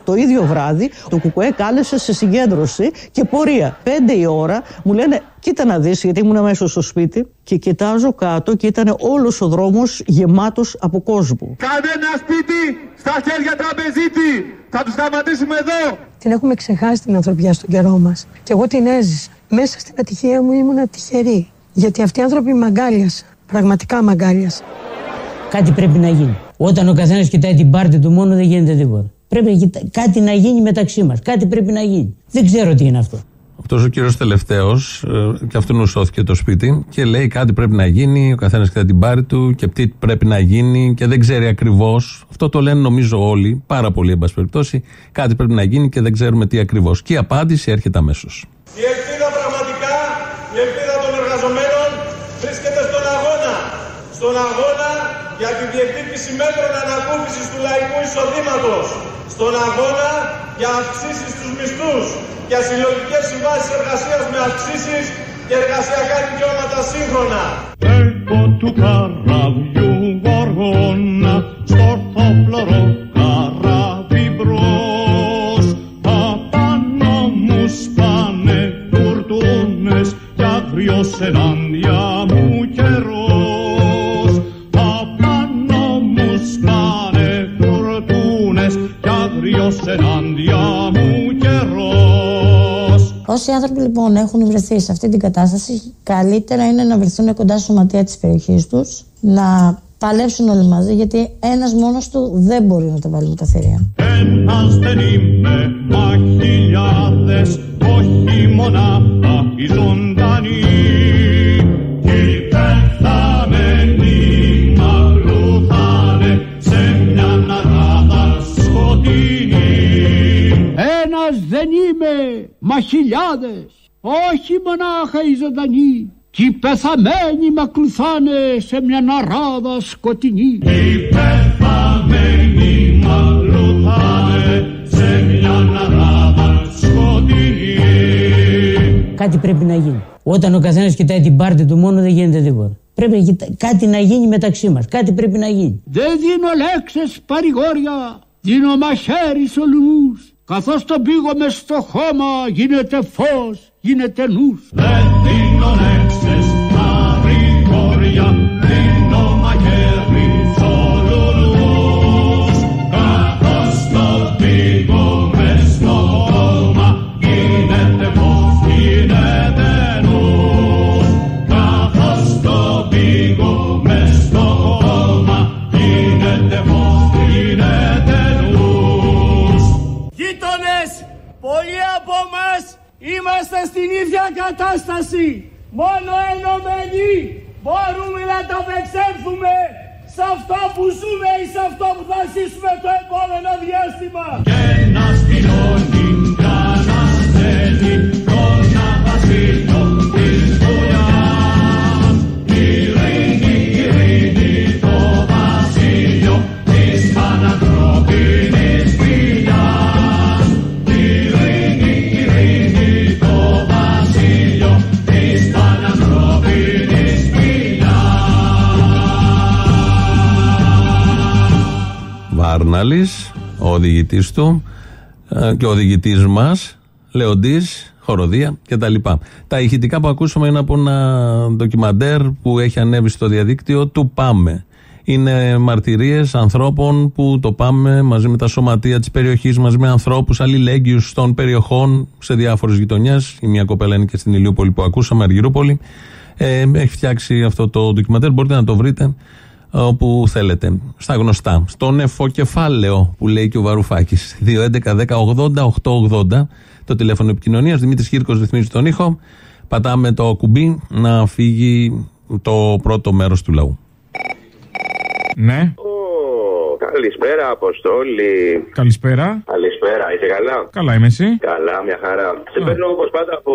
Το ίδιο βράδυ το Κουκουέ κάλεσε σε συγκέντρωση και πορεία. Πέντε η ώρα μου λένε κοίτα να δεις γιατί ήμουν μέσα στο σπίτι και κοιτάζω κάτω και ήταν όλος ο δρόμος γεμάτος από κόσμο. Κάντε ένα σπίτι στα χέρια τραπεζίτη. Θα τους σταματήσουμε εδώ. Την έχουμε ξεχάσει την ανθρωπιά στον καιρό μας. Και εγώ την έζησα. Μέσα στην ατυχία μου ήμουν τυχερή. Γιατί αυτοί οι άνθρωποι μαγκάλιασαν. Πραγματικά μαγκάλιασαν. Κάτι πρέπει να γίνει. Όταν ο καθένας κοιτάει την πάρτη του μόνο δεν γίνεται τίποτα. Πρέπει κάτι να γίνει μεταξύ μας. Κάτι πρέπει να γίνει. Δεν ξέρω τι είναι αυτό. Αυτός ο κύριος τελευταίος, ε, και αυτού σώθηκε το σπίτι και λέει κάτι πρέπει να γίνει. Ο καθένας κοιτάει την πάρη του και τι πρέπει να γίνει και δεν ξέρει ακριβώς. Αυτό το λένε νομίζω όλοι, πάρα πολύ εν πάση περιπτώσει. Κάτι πρέπει να γίνει και δεν ξέρουμε τι ακριβώς. Και η απάντηση έρχεται αμέσως. Η ελπίδα πραγματικά, η ελπίδα των εργαζομένων βρίσκεται στον αγώνα. Στον αγώνα για τη διεκδίκηση μέτρων ανακούφιση του λαϊκού εισοδήματος στον αγώνα για αυξήσεις στους μισθούς, για συλλογικές συμβάσεις εργασίας με αυξήσεις και εργασιακά δικαιώματα σύγχρονα. Έχω του καραβιού γοργόνα, στο ορθόπλωρο Όσοι άνθρωποι λοιπόν έχουν βρεθεί σε αυτή την κατάσταση, καλύτερα είναι να βρεθούν κοντά στο σωματεία της περιοχής τους, να παλέψουν όλοι μαζί, γιατί ένας μόνος του δεν μπορεί να τα βάλει με τα θηρία. Ένας δεν είμαι, μα χιλιάδες, όχι μονάχα οι ζωντανοί. Είμαι, μα χιλιάδες, όχι μονάχα οι ζωντανοί. Κι οι πεθαμένοι με ακολουθάνε σε μια ναράδα σκοτεινή. Οι πεθαμένοι μ' ακολουθάνε σε μια ναράδα σκοτεινή. Κάτι πρέπει να γίνει. Όταν ο καθένας κοιτάει την πάρτη του μόνο δεν γίνεται τίποτα. Πρέπει να κοιτά- κάτι να γίνει μεταξύ μας. Κάτι πρέπει να γίνει. Δεν δίνω λέξεις παρηγόρια, δίνω μαχαίρι σε όλους. Καθώς τον πήγω μες στο χώμα γίνεται φως, γίνεται νους. Δεν δίνω οδηγητή του. ε, και ο οδηγητή μας, Λεοντής, χοροδία κτλ. Τα ηχητικά που ακούσαμε είναι από ένα ντοκιμαντέρ που έχει ανέβει στο διαδίκτυο του Πάμε. Είναι μαρτυρίες ανθρώπων που το πάμε μαζί με τα σωματεία της περιοχής, μαζί με ανθρώπους αλληλέγγυους των περιοχών σε διάφορες γειτονιές. Η μία κοπέλα είναι και στην Ηλιούπολη που ακούσαμε, Αργυρούπολη. Ε, έχει φτιάξει αυτό το ντοκιμαντέρ, μπορείτε να το βρείτε όπου θέλετε. Στα γνωστά. Στο νεφοκεφάλαιο που λέει και ο Βαρουφάκης. 2.11.10.80.880 το τηλέφωνο επικοινωνίας. Δημήτρης Κύρκος ρυθμίζει τον ήχο. Πατάμε το κουμπί να φύγει το πρώτο μέρος του λαού. Ναι. Καλησπέρα, Αποστόλη. Καλησπέρα. Καλησπέρα, είσαι καλά; Καλά είμαι εσύ. Καλά, μια χαρά. Σε παίρνω όπως πάντα από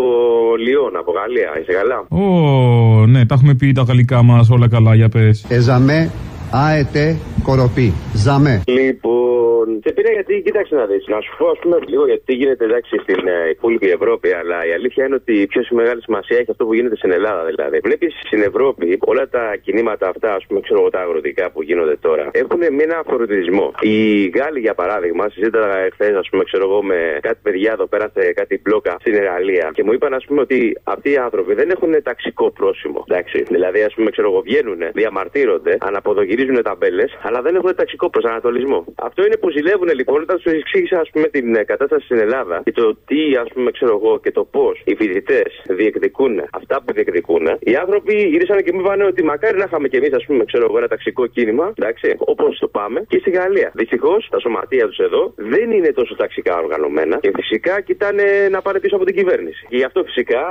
Λιόν, από Γαλλία. Είσαι καλά; Ω, ναι, τα έχουμε πει τα γαλλικά μας όλα καλά, για πες. Εζαμέ, αετέ, κοροπή. Ζαμέ. Λοιπόν, σε πήρα γιατί, κοίταξε να δεις. Να σου πω, ας πούμε, λίγο γιατί γίνεται εντάξει στην ε, υπόλοιπη Ευρώπη. Αλλά η αλήθεια είναι ότι η πιο μεγάλη σημασία έχει αυτό που γίνεται στην Ελλάδα. Δηλαδή, βλέπεις στην Ευρώπη όλα τα κινήματα αυτά, ας πούμε, ξέρω εγώ, τα αγροτικά που γίνονται τώρα, έχουν με ένα φορτισμό. Οι Γάλλοι, για παράδειγμα, συζήτησα εχθέ, ας πούμε, ξέρω εγώ, με κάτι παιδιά εδώ πέρα σε κάτι μπλόκα στην Εραλία και μου είπαν, ας πούμε, ότι αυτοί οι άνθρωποι δεν έχουν ταξικό πρόσημο. Εντάξει. Δηλαδή, ας πούμε, ξέρω εγώ, βγαίνουν, διαμαρτύρονται, αναποδογυρίζουν ταμπέλες, αλλά δεν έχουν ταξικό προσανατολισμό. Αυτό είναι που ζηλεύουν λοιπόν όταν τους εξήγησα, ας πούμε, την ε, κατάσταση στην Ελλάδα και το τι, ας πούμε, ξέρω εγώ και το πώς οι φοιτητές διεκδικούν αυτά που διεκδικούν. Οι άνθρωποι γυρίσαν και μου είπαν ότι μακάρι να είχαμε κι εμείς, ας πούμε, ξέρω εγώ, ένα ταξικό κίνημα, εντάξει, όπως το πάμε και στη Γαλλία. Δυστυχώς τα σωματεία τους εδώ δεν είναι τόσο ταξικά οργανωμένα και φυσικά κοιτάνε να πάνε πίσω από την κυβέρνηση. Και γι' αυτό φυσικά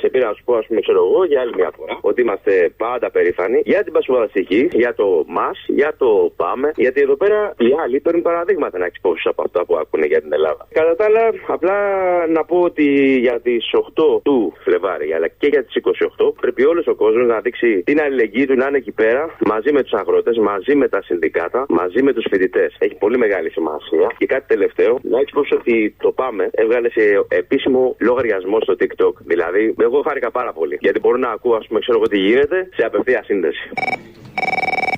σε πήρα να σου πω, ας πούμε, ξέρω εγώ, για άλλη μια φορά, ότι είμαστε πάντα περήφανοι για την πασχοδαστική, για το μας, για το πάμε, γιατί εδώ πέρα οι άλλοι παίρνουν παραδείγματα να υπόψη από αυτά που ακούνε για την Ελλάδα. Κατά τα άλλα, απλά να πω ότι για τις 8 του Φλεβάρι, αλλά και για τις 28, πρέπει όλος ο κόσμος να δείξει την αλληλεγγύη του να είναι εκεί πέρα, μαζί με τους αγρότες, μαζί με τα συνδικάτα, μαζί με τους φοιτητές. Έχει πολύ μεγάλη σημασία. Και κάτι τελευταίο, να έχεις υπόψη ότι το Πάμε έβγαλε σε επίσημο λογαριασμό στο TikTok. Δηλαδή, εγώ χάρηκα πάρα πολύ. Γιατί μπορώ να ακούω, ας πούμε, ξέρω εγώ τι γίνεται σε απευθεία σύνδεση.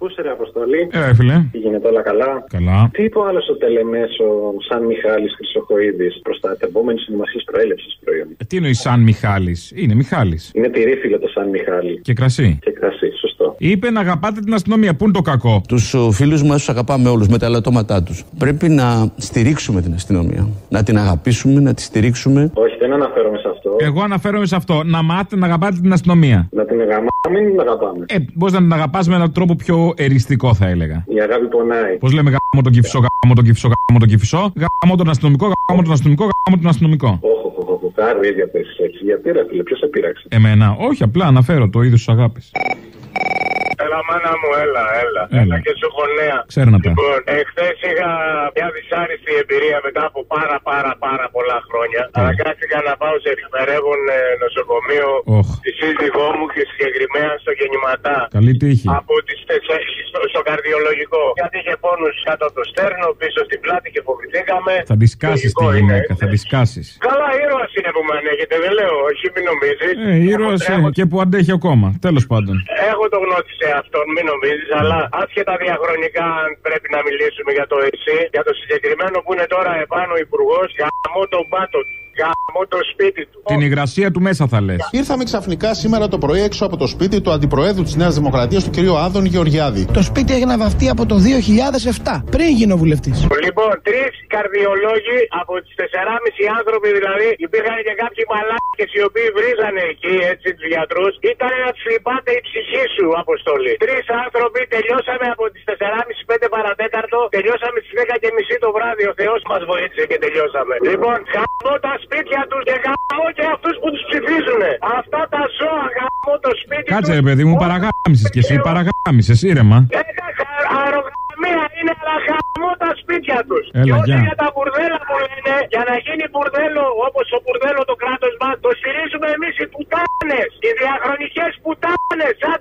Πού είσαι, ρε Αποστολή. Ε, φίλε. Τι γίνεται όλα καλά; Καλά. Τι είπε ο άλλος στο τελεμέσο, σαν Μιχάλης Χρυσοχοίδη, προστατευόμενη ονομασία προέλευσης προϊόν; Ε, τι εννοείς Σαν Μιχάλης; Είναι Μιχάλης. Είναι τυρίφυλλο το σαν Μιχάλη. Και κρασί. Και κρασί, σωστό. Είπε να αγαπάτε την αστυνομία. Πού είναι το κακό; Τους φίλους μας τους αγαπάμε όλους με τα ελαττώματά τους. Πρέπει να στηρίξουμε την αστυνομία. Να την αγαπήσουμε, να τη στηρίξουμε. Όχι, δεν αναφέρομαι σε αυτό. Εγώ αναφέρομαι σε αυτό. Να μάθετε να αγαπάτε την αστυνομία. Να την αγαπάμε ή την αγαπάμε. Ε, μπορείς να την αγαπάς με έναν τρόπο πιο εριστικό, θα έλεγα. Η αγάπη πονάει. Πώς λέμε γάμο τον κυφισό, γάμο τον κυφισό, γάμο τον κυφισό, γάμο τον αστυνομικό, γάμο τον αστυνομικό, γάμο τον αστυνομικό. Όχι, όχι, όχι, όχι, ίδια θέση έτσι. Γιατί ρε φίλε, ποιος σε πείραξε; Εμένα, όχι, απλά αναφέρω το είδος της αγάπης. Έλα, μάνα μου, έλα, έλα. Έλα. Έλα και σου έχω νέα. Ξέρω να τα. Λοιπόν, εχθές είχα μια δυσάρεστη εμπειρία μετά από πάρα πάρα πάρα πολλά χρόνια. Αναγκάστηκα να πάω σε εφημερεύον ε, νοσοκομείο Οχ. τη σύζυγό μου και συγκεκριμένα στο γεννηματά. Καλή τύχη. Από τις τεσσέ- στο, στο καρδιολογικό. Γιατί είχε πόνους κάτω από το στέρνο, πίσω στην πλάτη και φοβηθήκαμε. Θα τη σκάσει τη Λογικό είναι, γυναίκα, θα τη σκάσει. Καλά, ήρωας είναι που με ανέχετε, δεν λέω, όχι, μην νομίζεις. Ε, ήρωας και που αντέχει ακόμα. Τέλος πάντων. Έχω το γνώση σε αυτόν, μην νομίζεις, αλλά άσχετα διαχρονικά, αν πρέπει να μιλήσουμε για το ΕΣΥ, για το συγκεκριμένο που είναι τώρα επάνω ο υπουργός, γαμώ τον πάτο του, γαμώ το σπίτι του. Την υγρασία του μέσα θα λες. Ήρθαμε ξαφνικά σήμερα το πρωί έξω από το σπίτι του Αντιπροέδρου της Νέας Δημοκρατίας, του κ. Άδων Γεωργιάδη. Το σπίτι έγινε βαφτεί από το 2007, πριν γίνω βουλευτής. Λοιπόν, τρεις καρδιολόγοι από τις 4,5 άνθρωποι δηλαδή, υπήρχαν και κάποιοι μαλάκες οι οποίοι βρίζανε εκεί έτσι τους γιατρούς. Ήταν να τους λυπάται η ψυχή σου, Αποστολή. Τρεις άνθρωποι τελειώσαμε από τις 4,5-5 παρατέταρτο, τελειώσαμε στις 10 και μισή το βράδυ. Ο Θεός μας βοήθησε και τελειώσαμε. Λοιπόν, γαμώ τα σπίτια τους και γαμώ και αυτούς που τους ψηφίζουν. Αυτά τα ζώα γαμώ το σπίτι Κάτσε τους. ρε παιδί μου, παραγάμισες κι εσύ, παραγάμισες, ήρεμα. Αερογραμμία είναι, αλλά γαμώ τα σπίτια τους. Έλα, και ό,τι γεια. για τα μπουρδέλα που λένε, για να γίνει μπουρδέλο όπως το μπουρδέλο το κράτος μας, το στηρίζουμε εμείς οι πουτάνες. Οι διαχρονικές πουτάνες, σαν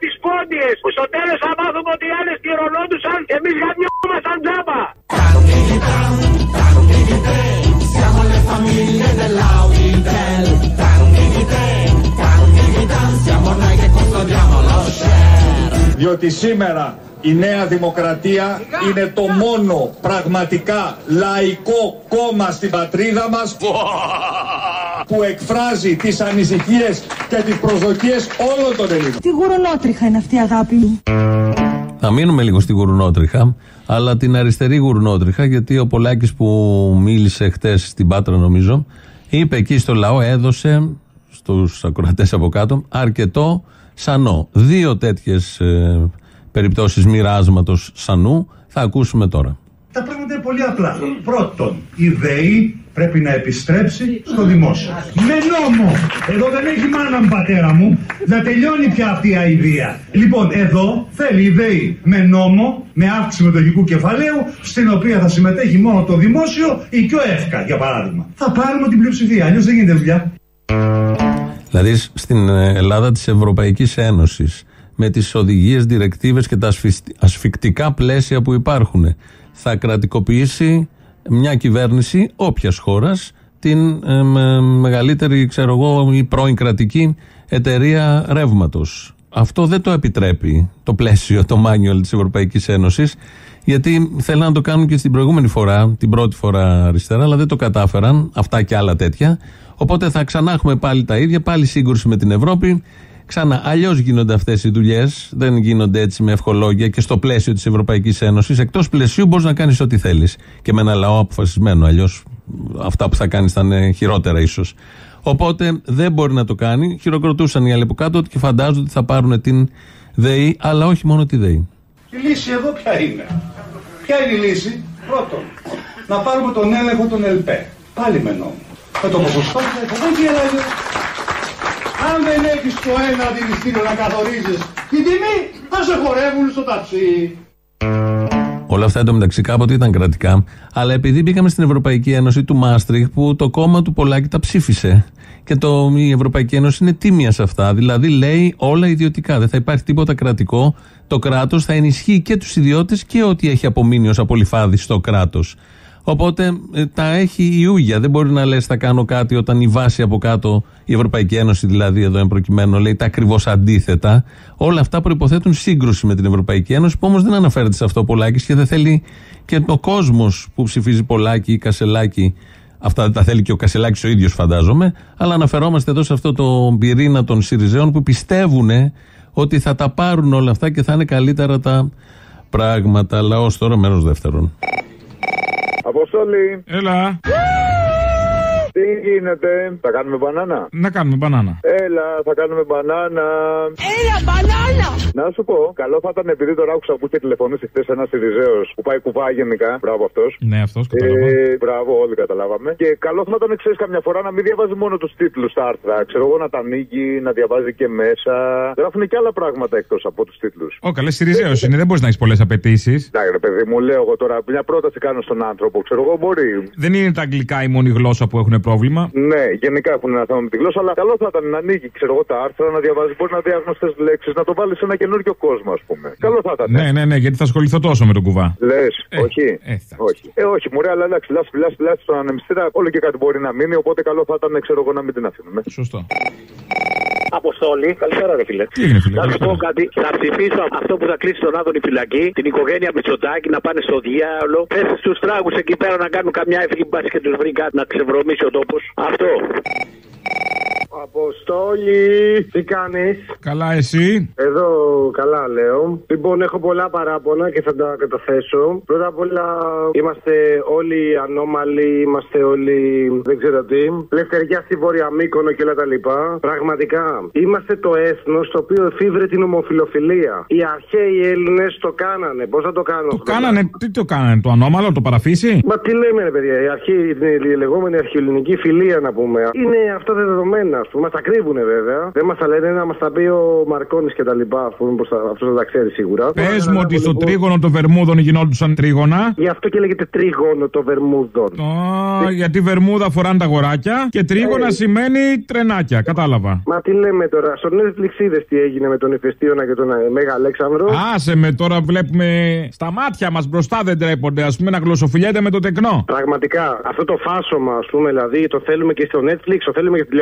Διότι σήμερα Η Νέα Δημοκρατία είναι το μόνο πραγματικά λαϊκό κόμμα στην πατρίδα μας που εκφράζει τις ανησυχίες και τις προσδοκίες όλων των Ελλήνων. Τι γουρολότριχα είναι αυτή η αγάπη μου. Θα μείνουμε λίγο στη γουρνότριχα, αλλά την αριστερή γουρνότριχα, γιατί ο Πολάκης που μίλησε χτες στην Πάτρα, νομίζω, είπε εκεί στο λαό, έδωσε στους ακροατές από κάτω αρκετό σανό. Δύο τέτοιες ε, περιπτώσεις μοιράσματος σανού θα ακούσουμε τώρα. Τα πράγματα είναι πολύ απλά. Πρώτον, η ΔΕΗ πρέπει να επιστρέψει στο δημόσιο. Με νόμο! Εδώ δεν έχει μάνα μου πατέρα μου. Να τελειώνει πια αυτή η αηδία. Λοιπόν, εδώ θέλει η ΔΕΗ με νόμο, με αύξηση μετοχικού κεφαλαίου, στην οποία θα συμμετέχει μόνο το δημόσιο ή και ο ΕΦΚΑ, για παράδειγμα. Θα πάρουμε την πλειοψηφία, αλλιώς δεν γίνεται δουλειά. Δηλαδή στην Ελλάδα της Ευρωπαϊκής Ένωσης με τις οδηγίες, διρεκτίβες και τα ασφισ- ασφικτικά πλαίσια που υπάρχουν θα κρατικοποιήσει μια κυβέρνηση όποιας χώρας την ε, με- μεγαλύτερη ξέρω εγώ ή πρώην κρατική εταιρεία ρεύματος. Αυτό δεν το επιτρέπει το πλαίσιο, το manual της Ευρωπαϊκής Ένωσης γιατί θέλουν να το κάνουν και στην προηγούμενη φορά, την πρώτη φορά αριστερά, αλλά δεν το κατάφεραν, αυτά και άλλα τέτοια. Οπότε θα ξανά έχουμε πάλι τα ίδια, πάλι σύγκρουση με την Ευρώπη. Ξανά, αλλιώς γίνονται αυτές οι δουλειές. Δεν γίνονται έτσι με ευχολόγια και στο πλαίσιο της Ευρωπαϊκής Ένωσης. Εκτός πλαισίου μπορείς να κάνεις ό,τι θέλεις. Και με ένα λαό αποφασισμένο. Αλλιώς αυτά που θα κάνεις θα είναι χειρότερα ίσως. Οπότε δεν μπορεί να το κάνει. Χειροκροτούσαν οι άλλοι από κάτω και φαντάζονται ότι θα πάρουν την ΔΕΗ, αλλά όχι μόνο τη ΔΕΗ. Η λύση εδώ ποια είναι; Ποια είναι η λύση; Πρώτον, να πάρουμε τον έλεγχο των ΕΛΠΕ. Πάλι με νόμο. Με το ποσοστό δεν γελάει. Αν δεν έχεις το ένα δηληστήριο να καθορίζεις την τιμή, θα σε χορεύουν στο ταψί. Όλα αυτά εντωμεταξύ κάποτε ήταν κρατικά. Αλλά επειδή μπήκαμε στην Ευρωπαϊκή Ένωση του Μάστριχ, που το κόμμα του Πολάκη τα ψήφισε. Και το, η Ευρωπαϊκή Ένωση είναι τίμια σε αυτά. Δηλαδή λέει όλα ιδιωτικά. Δεν θα υπάρχει τίποτα κρατικό. Το κράτος θα ενισχύει και τους ιδιώτες και ό,τι έχει απομείνει ως απολυφάδι στο κράτος. Οπότε ε, τα έχει η Ούγια. Δεν μπορεί να λες θα κάνω κάτι όταν η βάση από κάτω, η Ευρωπαϊκή Ένωση δηλαδή εδώ εμπροκειμένου, λέει τα ακριβώς αντίθετα. Όλα αυτά προποθέτουν σύγκρουση με την Ευρωπαϊκή Ένωση που όμως δεν αναφέρεται σε αυτό ο Πολάκης και δεν θέλει και ο κόσμος που ψηφίζει Πολάκη ή Κασελάκη. Αυτά δεν τα θέλει και ο Κασελάκης ο ίδιος, φαντάζομαι. Αλλά αναφερόμαστε εδώ σε αυτό το πυρήνα των Σιριζέων που πιστεύουν ότι θα τα πάρουν όλα αυτά και θα είναι καλύτερα τα πράγματα. Λαός τώρα, μέρος δεύτερον. Αποστόλη. Έλα. Τι γίνεται, θα κάνουμε μπανάνα; Να κάνουμε μπανάνα. Έλα, θα κάνουμε μπανάνα. Έλα, μπανάνα! Να σου πω, καλό θα ήταν επειδή τον άκουσα που είχε τηλεφωνήσει χθες ένας Σιριζέος που πάει κουβά γενικά. Μπράβο αυτός. Ναι, αυτός κατάλαβα. Ε, μπράβο, όλοι καταλάβαμε. Και καλό θα ήταν, ξέρεις, καμιά φορά να μην διαβάζει μόνο τους τίτλους στα άρθρα. Ξέρω εγώ να τα ανοίγει, να διαβάζει και μέσα. Γράφουν και άλλα πράγματα εκτός από τους τίτλους. Ω, καλές Σιριζέος είναι, δεν μπορείς να έχεις πολλές απαιτήσεις. Εντάξει, ρε παιδί μου, λέω εγώ τώρα μια πρόταση κάνω στον άνθρωπο. Ξέρω εγώ μπορεί. Δεν είναι τα αγγλικά η μόνη γλώσσα που έχουν πρόβλημα. Ναι, γενικά έχουν ένα θέμα με τη γλώσσα, αλλά καλό θα ήταν να ανοίγει, ξέρω εγώ, τα άρθρα, να διαβάζει, μπορεί να δει άγνωστες λέξεις, να το βάλει σε ένα καινούριο κόσμο, ας πούμε. Καλό θα ήταν. Ναι, ναι, ναι, γιατί θα ασχοληθώ τόσο με τον κουβά. Λες, όχι. όχι. Ε, όχι, μωρέ, αλλά εντάξει, λάσπη, λάσπη, λάσπη στον ανεμιστήρα, όλο και κάτι μπορεί να μείνει, οπότε καλό θα ήταν, ξέρω εγώ, να μην την αφήνουμε. Σωστό. Αποστόλη, καλησπέρα, ρε φίλε. Τι έγινε, φίλε. Να σου πω κάτι. Θα ψηφίσω αυτό που θα κλείσει τον Άδωνη φυλακή, την οικογένεια Μητσοτάκη να πάνε στο διάολο. Πες στους τράγους εκεί πέρα να κάνουν καμιά ευχή μπας και τους βρει κάτι να ξεβρωμίσει ο τόπος. Αυτό. Αποστόλη, τι κάνεις; Καλά, εσύ; Εδώ καλά λέω. Λοιπόν, έχω πολλά παράπονα και θα τα καταθέσω. Πρώτα απ' όλα, είμαστε όλοι ανώμαλοι, είμαστε όλοι δεν ξέρω τι. Λευτεριά στη Βόρεια Μύκονο και όλα τα λοιπά. Πραγματικά, είμαστε το έθνος το οποίο εφήβρε την ομοφιλοφιλία. Οι αρχαίοι Έλληνες το κάνανε. Πώς θα το κάνουν Το κάνανε, τι το κάνανε, το ανώμαλο, το παραφύσι. Μα τι λέμε, ρε παιδιά, η, αρχή, η λεγόμενη αρχαιολινική φιλία να πούμε. Είναι αυτά τα δεδομένα, ας πούμε. Μα τα κρύβουνε βέβαια. Δεν μας τα λένε να μας τα πει ο Μαρκόνη και τα λοιπά, ας πούμε, αυτός θα τα ξέρει σίγουρα. Πες μου ότι στο τρίγωνο των Βερμούδων γινόντουσαν τρίγωνα. Γι' αυτό και λέγεται τρίγωνο το Βερμούδων. Α, γιατί Βερμούδα φοράνε τα αγοράκια και τρίγωνα Ε. σημαίνει τρενάκια. Κατάλαβα. Μα τι λέμε τώρα, στο Netflix είδε τι έγινε με τον Ηφαιστίωνα και τον ε, Μέγα Αλέξανδρο; Άσε με τώρα βλέπουμε στα μάτια μας μπροστά δεν τρέπονται. Α πούμε να γλωσσοφιλιέται με το τεκνό. Πραγματικά, αυτό το φάσομα, ας πούμε, δηλαδή, το θέλουμε και στο Netflix, το θέλουμε και στη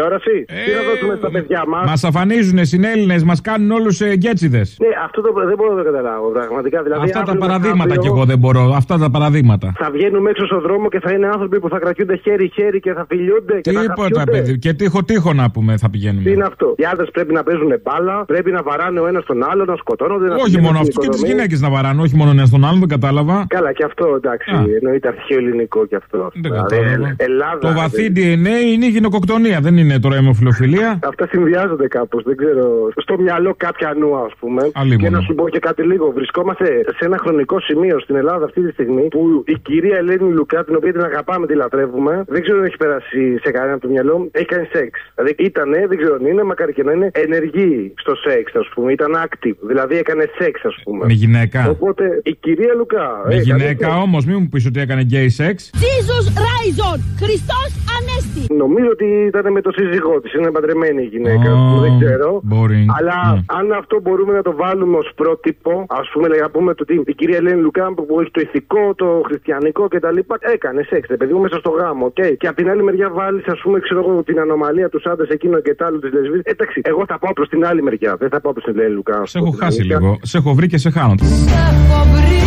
τηλεόραση. Τι να δώσουμε στα παιδιά μας; Μας αφανίζουν συνέλληνε, μας κάνουν όλους ε, γκέτσιδε. Ναι, αυτό το, δεν μπορώ να το καταλάβω πραγματικά. Δηλαδή, Αυτά τα αύριο παραδείγματα κι μεθαύριο εγώ δεν μπορώ. Αυτά τα παραδείγματα. Θα βγαίνουμε έξω στον δρόμο και θα είναι άνθρωποι που θα κρατιούνται χέρι-χέρι και θα φιλιούνται. Και θα Τίποτα, χαπιούνται. παιδί. Και τείχο-τείχο να πούμε θα Τι πηγαίνουμε. είναι αυτό; Οι άντρες πρέπει να παίζουν μπάλα, πρέπει να βαράνε ο ένας τον άλλο, να σκοτώνονται. να Όχι πηγαίνουν μόνο στην αυτό, και τις οικοδομή. γυναίκες να βαράνε, όχι μόνο ένας στον άλλον, δεν κατάλαβα. Καλά, και αυτό εντάξει. Α. Εννοείται αρχαίο ελληνικό και αυτό. Δεν Δηλαδή, κατάλαβα. Ε- Ελλάδα. Το βαθύ δεν- DNA είναι η γυναικοκτονία, δεν είναι τώρα η αιμοφιλοφιλία. Αυτά συνδυάζονται κάπως, δεν ξέρω. Στο μυαλό κάποια νου, ας πούμε. Αλίμονο. Και να σου πω και κάτι λίγο. Βρισκόμαστε σε ένα χρονικό σημείο στην Ελλάδα αυτή τη στιγμή που η κυρία Ελένη Λουκά, την οποία την αγαπάμε, τη λατρεύουμε, δεν ξέρω αν έχει περάσει σε κανένα από το μυαλό, έχει κάνει σεξ. Δηλαδή ήταν, δεν ξέρω αν είναι, μακάρι και να είναι, ενεργή στο σεξ, ας πούμε. Ήταν active. Δηλαδή έκανε σεξ, ας πούμε. Με γυναίκα. Οπότε η κυρία Λουκά. Με ε, κάνει γυναίκα σεξ. όμως, μην μου πεις ότι έκανε gay sex. Jesus Ράιζον, Χριστός Ανέστη. Νομίζω ότι ήταν με το σύζυγό της. Είναι παντρεμένη η γυναίκα. Oh, δεν ξέρω. boring. Αλλά Ναι. αν αυτό μπορούμε να το βάλουμε ως πρότυπο, ας πούμε, λέγα, πούμε το ότι η κυρία Ελένη Λουκάμπ που έχει το ηθικό, το χριστιανικό κτλ. Έκανε σεξ, ρε παιδί μου, μέσα στο γάμο. Okay. Και από την άλλη μεριά βάλεις, ας πούμε, ξέρω εγώ, την ανομαλία του άντρε εκείνο και τ' άλλο της λεσβής. Εντάξει, εγώ θα πάω προς την άλλη μεριά. Δεν θα πάω προς την Ελένη Λουκάμπ. Σε έχω χάσει λίγο. Σε έχω βρει και σε χάνω. Έχω βρει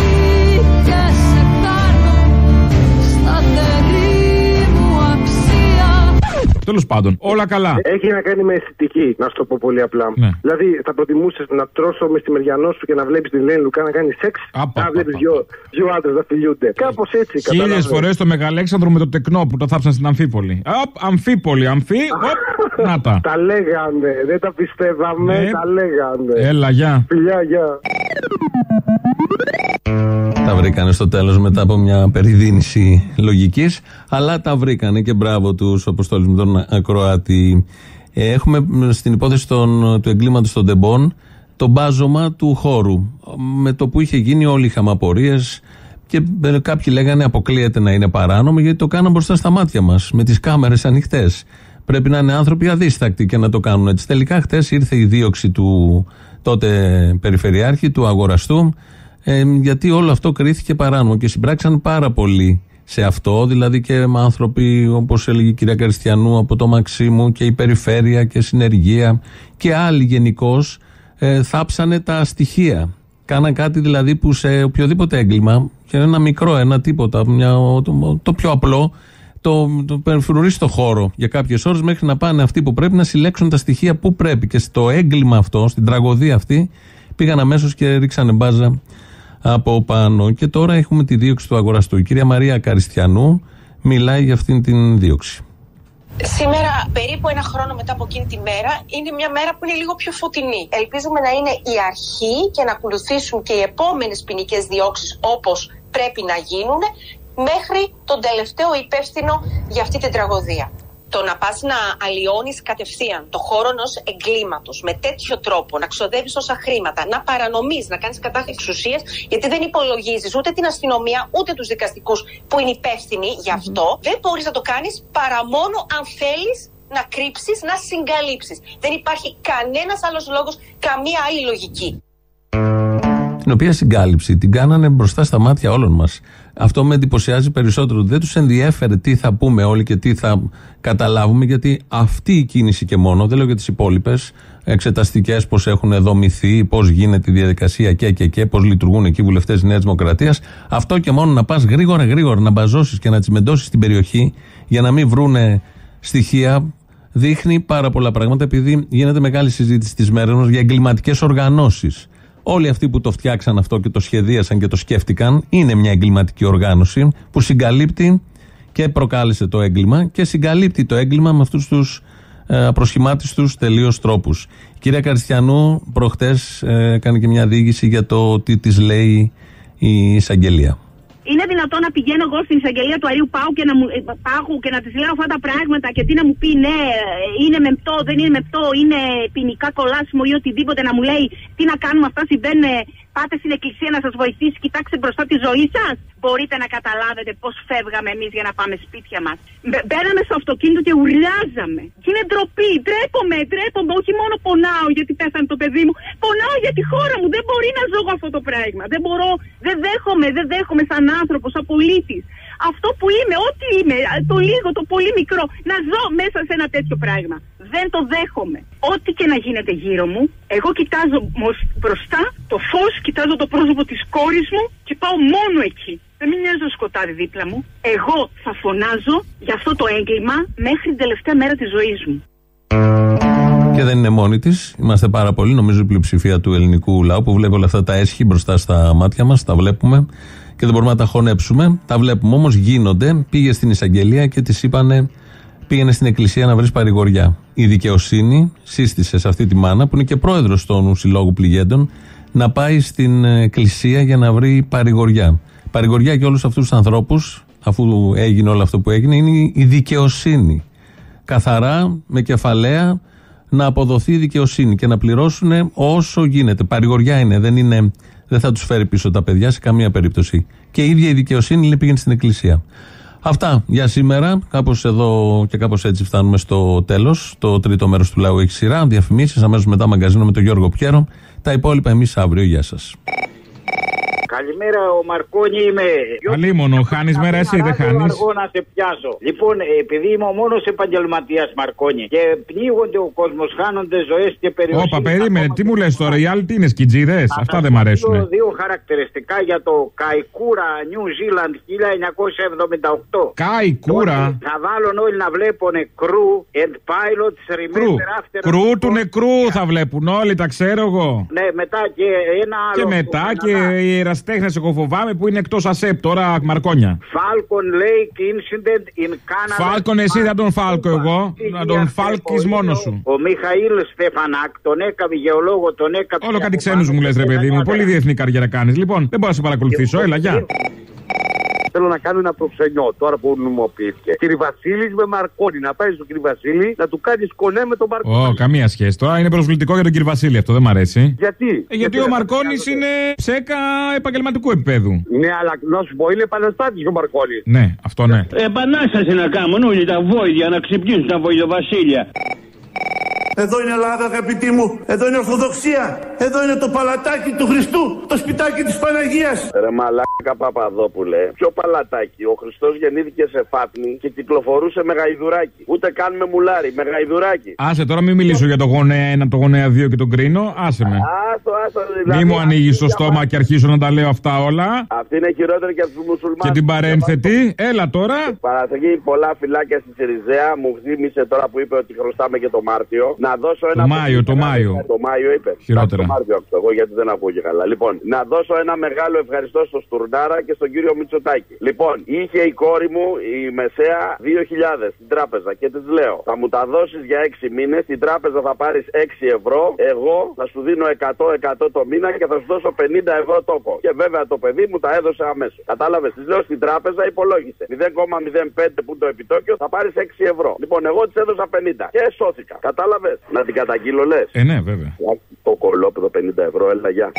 και σε Τέλος πάντων, όλα καλά. Έχει να κάνει με αισθητική, να σου το πω πολύ απλά. Ναι. Δηλαδή, θα προτιμούσες να τρώσω μες στη μεριανό σου και να βλέπεις την Ελένη Λουκά να κάνει σεξ, Απα, να απα, βλέπεις απα. δυο, δυο άντρες να φιλιούνται. Κάπως έτσι, Χίλιες κατάλαβες. φορές το Μεγαλέξανδρο με το τεκνό που το θάψαν στην Αμφίπολη. Απ, Αμφίπολη, Αμφί, οπ, να τα. Τα λέγανε, δεν τα πιστεύαμε, Ναι. τα λέγανε. Έλα, γεια. Φιλιά, γεια. Τα βρήκανε στο τέλος μετά από μια περιδίνηση λογικής, αλλά τα βρήκανε και μπράβο τους, όπως με τον Ακροάτη. Ε, Έχουμε μ, στην υπόθεση των, του εγκλήματος των τεμπών το μπάζωμα του χώρου. Με το που είχε γίνει, όλοι είχαμε απορίε και ε, κάποιοι λέγανε αποκλείεται να είναι παράνομο γιατί το κάναν μπροστά στα μάτια μας, με τις κάμερες ανοιχτές. Πρέπει να είναι άνθρωποι αδίστακτοι και να το κάνουν έτσι. Τελικά, χτε ήρθε η δίωξη του τότε Περιφερειάρχη, του αγοραστού, ε, γιατί όλο αυτό κρίθηκε παράνομο και συμπράξαν πάρα πολύ σε αυτό, δηλαδή και με άνθρωποι όπως έλεγε η κυρία Καριστιανού από το Μαξίμου και η Περιφέρεια και Συνεργεία και άλλοι γενικώς ε, θάψανε τα στοιχεία. Κάναν κάτι δηλαδή που σε οποιοδήποτε έγκλημα και ένα μικρό, ένα τίποτα, μια, το, το πιο απλό, το, το περιφρουρεί στο χώρο για κάποιες ώρες μέχρι να πάνε αυτοί που πρέπει να συλλέξουν τα στοιχεία που πρέπει. Και στο έγκλημα αυτό, στην τραγωδία αυτή, πήγαν αμέσως και ρίξανε μπάζα από πάνω. Και τώρα έχουμε τη δίωξη του αγοραστού. Η κυρία Μαρία Καριστιανού μιλάει για αυτήν την δίωξη. Σήμερα, περίπου ένα χρόνο μετά από εκείνη τη μέρα, είναι μια μέρα που είναι λίγο πιο φωτεινή. Ελπίζουμε να είναι η αρχή και να ακολουθήσουν και οι επόμενες ποινικές διώξεις όπως πρέπει να γίνουν μέχρι τον τελευταίο υπεύθυνο για αυτή την τραγωδία. Το να πας να αλλοιώνεις κατευθείαν το χώρο ενός εγκλήματος με τέτοιο τρόπο, να ξοδεύεις τόσα χρήματα, να παρανομείς, να κάνεις κατάχρηση εξουσίας, γιατί δεν υπολογίζεις ούτε την αστυνομία ούτε τους δικαστικούς που είναι υπεύθυνοι γι' αυτό, δεν μπορείς να το κάνεις παρά μόνο αν θέλεις να κρύψεις, να συγκαλύψεις. Δεν υπάρχει κανένας άλλος λόγος, καμία άλλη λογική. Την οποία συγκάλυψη την κάνανε μπροστά στα μάτια όλων μας. Αυτό με εντυπωσιάζει περισσότερο. Δεν τους ενδιέφερε τι θα πούμε όλοι και τι θα καταλάβουμε, γιατί αυτή η κίνηση και μόνο, δεν λέω για τις υπόλοιπες εξεταστικές, πώς έχουν δομηθεί, πώς γίνεται η διαδικασία και και και, πώς λειτουργούν εκεί οι βουλευτές της Νέας Δημοκρατίας. Αυτό και μόνο να πας γρήγορα γρήγορα να μπαζώσεις και να τσιμεντώσεις την περιοχή για να μην βρούνε στοιχεία δείχνει πάρα πολλά πράγματα επειδή γίνεται μεγάλη συζήτηση στις μέρες μας για εγκληματικές οργανώσεις. Όλοι αυτοί που το φτιάξαν αυτό και το σχεδίασαν και το σκέφτηκαν είναι μια εγκληματική οργάνωση που συγκαλύπτει και προκάλεσε το έγκλημα και συγκαλύπτει το έγκλημα με αυτούς τους ε, απροσχημάτιστους τελείως τρόπους. Η κυρία Καριστιανού προχτές ε, έκανε και μια διήγηση για το τι της λέει η εισαγγελία. Είναι δυνατόν να πηγαίνω εγώ στην εισαγγελία του Αρίου Πάου και να, μου, ε, Πάγου και να της λέω αυτά τα πράγματα και τι να μου πει ναι, ε, είναι μεπτό, δεν είναι μεπτό, είναι ποινικά κολάσιμο ή οτιδήποτε να μου λέει τι να κάνουμε, αυτά συμβαίνουν. Πάτε στην εκκλησία να σας βοηθήσει, κοιτάξτε μπροστά τη ζωή σας. Μπορείτε να καταλάβετε πώς φεύγαμε εμείς για να πάμε σπίτια μας. Μπαίναμε στο αυτοκίνητο και ουρλιάζαμε. Και είναι ντροπή. Ντρέπομαι, ντρέπομαι. Όχι μόνο πονάω γιατί πέθανε το παιδί μου. Πονάω για τη χώρα μου. Δεν μπορεί να ζω εγώ αυτό το πράγμα. Δεν μπορώ, δεν δέχομαι, δεν δέχομαι σαν άνθρωπος, σαν πολίτη. Αυτό που είμαι, ό,τι είμαι, το λίγο, το πολύ μικρό, να ζω μέσα σε ένα τέτοιο πράγμα. Δεν το δέχομαι. Ό,τι και να γίνεται γύρω μου, εγώ κοιτάζω μος- μπροστά το φως, κοιτάζω το πρόσωπο της κόρης μου και πάω μόνο εκεί. Δεν με νοιάζει το σκοτάδι δίπλα μου. Εγώ θα φωνάζω για αυτό το έγκλημα μέχρι την τελευταία μέρα της ζωής μου. Και δεν είναι μόνη της. Είμαστε πάρα πολλοί, νομίζω η πλειοψηφία του ελληνικού λαού που βλέπει όλα αυτά τα έσχη μπροστά στα μάτια μας. Τα βλέπουμε και δεν μπορούμε να τα χωνέψουμε. Τα βλέπουμε όμως γίνονται. Πήγε στην εισαγγελία και της είπανε πήγαινε στην εκκλησία να βρεις παρηγοριά. Η δικαιοσύνη σύστησε σε αυτή τη μάνα, που είναι και πρόεδρος του Συλλόγου Πληγέντων, να πάει στην εκκλησία για να βρει παρηγοριά. Παρηγοριά για όλους αυτούς τους ανθρώπους, αφού έγινε όλο αυτό που έγινε, είναι η δικαιοσύνη. Καθαρά, με κεφαλαία, να αποδοθεί η δικαιοσύνη και να πληρώσουν όσο γίνεται. Παρηγοριά είναι, δεν, είναι, δεν θα τους φέρει πίσω τα παιδιά σε καμία περίπτωση. Και η ίδια η δικαιοσύνη λέει πήγαινε στην εκκλησία. Αυτά για σήμερα. Κάπως εδώ και κάπως έτσι φτάνουμε στο τέλος. Το τρίτο μέρος του λαού έχει σειρά. Διαφημίσεις, αμέσως μετά μαγκαζίνο με τον Γιώργο Πιέρο. Τα υπόλοιπα εμείς αύριο. Γεια σας. Καλημέρα, ο Μαρκόνι είμαι. Αλίμονο, χάνεις μέρα εσύ, δεν χάνεις. αργό να σε πιάσω. Λοιπόν, επειδή είμαι ο μόνος επαγγελματίας Μαρκόνι και πνίγονται ο κόσμος, χάνονται ζωές και περιοχέ. Όπα, περίμενε, τι μου λες τώρα, οι άλλοι τι είναι σκιτζίδες, αυτά δεν μ' αρέσουν. Δύο χαρακτηριστικά για το Kaikura New Zealand 1978. Kaikura. Θα βάλουν όλοι να βλέπουν crew and pilots Κρού. remember after. Κρού του νεκρού θα βλέπουν όλοι, τα ξέρω εγώ. Ναι, μετά και ένα άλλο. Και μετά και οι εραστέχνε, εγώ φοβάμαι που είναι εκτός ΑΣΕΠ τώρα, Μαρκόνια. Falcon Lake Incident in Canada. Φάλκον, εσύ θα τον φάλκω εγώ. Να τον φάλκει μόνος σου. Ο Μιχαήλ Στεφανάκ, τον έκαβε γεωλόγο, τον έκαβε. Όλο κάτι ξένους μου λες, ρε παιδί μου. Πολύ διεθνή καριέρα κάνεις. Λοιπόν, δεν μπορώ να σε παρακολουθήσω. Έλα, γεια. Θέλω να κάνω ένα προξενιό τώρα που νομιμοποιήθηκε. Κύριε Βασίλης με Μαρκόνι. Να πάει στον κύριο Βασίλη να του κάνεις κονέ με τον Μαρκόνι. Ω, καμία σχέση. Τώρα είναι προσβλητικό για τον κύριο Βασίλη αυτό, δεν μ' αρέσει. Γιατί; Ε, γιατί ο Μαρκόνης είναι ψέκα επαγγελματικού επίπεδου. Ναι, αλλά να σου πω, είναι επαναστάτης ο Μαρκόνι. Ναι, αυτό ναι. Επανάσταση να κάνουν όλοι τα βόηδια να ξυπνήσουν τα βοηδοβασίλια. Εδώ είναι Ελλάδα, αγαπητοί μου. Εδώ είναι Ορθοδοξία. Εδώ είναι το παλατάκι του Χριστού. Το σπιτάκι της Παναγίας. Ρε μαλάκα Παπαδόπουλε, ποιο παλατάκι; Ο Χριστός γεννήθηκε σε φάπνη και κυκλοφορούσε με γαϊδουράκι. Ούτε καν με μουλάρι, με γαϊδουράκι. Άσε τώρα μην μιλήσω για το γονέα 1, το γονέα 2 και τον κρίνο. Άσε με. Άστο, άστο, δηλαδή. Μη μου ανοίγεις το στόμα και αρχίσω να τα λέω αυτά όλα. Αυτή είναι χειρότερη και από τους μουσουλμάνους. Και την παρένθετη, έλα τώρα. Παραθεγή, πολλά φυλάκια στη Σιριζέα. Μου θύμισε τώρα που είπε ότι χρωστάμε και το Μάρτιο. Να δώσω ένα. Το Μάιο, το Μάιο. Το Μάιο είπε. Χειρότερα. Το Μάρτιο άκουσα εγώ γιατί δεν ακούω και καλά. Λοιπόν, να δώσω ένα μεγάλο ευχαριστώ στο Στουρνάρα και στον κύριο Μητσοτάκη. Λοιπόν, είχε η κόρη μου η μεσαία 2.000 στην τράπεζα και της λέω: Θα μου τα δώσεις για 6 μήνες, στην τράπεζα θα πάρεις 6 ευρώ. Εγώ θα σου δίνω 100-100 το μήνα και θα σου δώσω 50 ευρώ τόκο. Και βέβαια το παιδί μου τα έδωσε αμέσως. Κατάλαβες, της λέω στην τράπεζα υπολόγισε. 0,05 που είναι το επιτόκιο θα πάρεις 6 ευρώ. Λοιπόν, εγώ της έδωσα 50 και σώθηκα. Κατάλαβες. Να την καταγγείλω λες. Ε, ναι, βέβαια. Το κολόπεδο 50 ευρώ, έλα, γεια.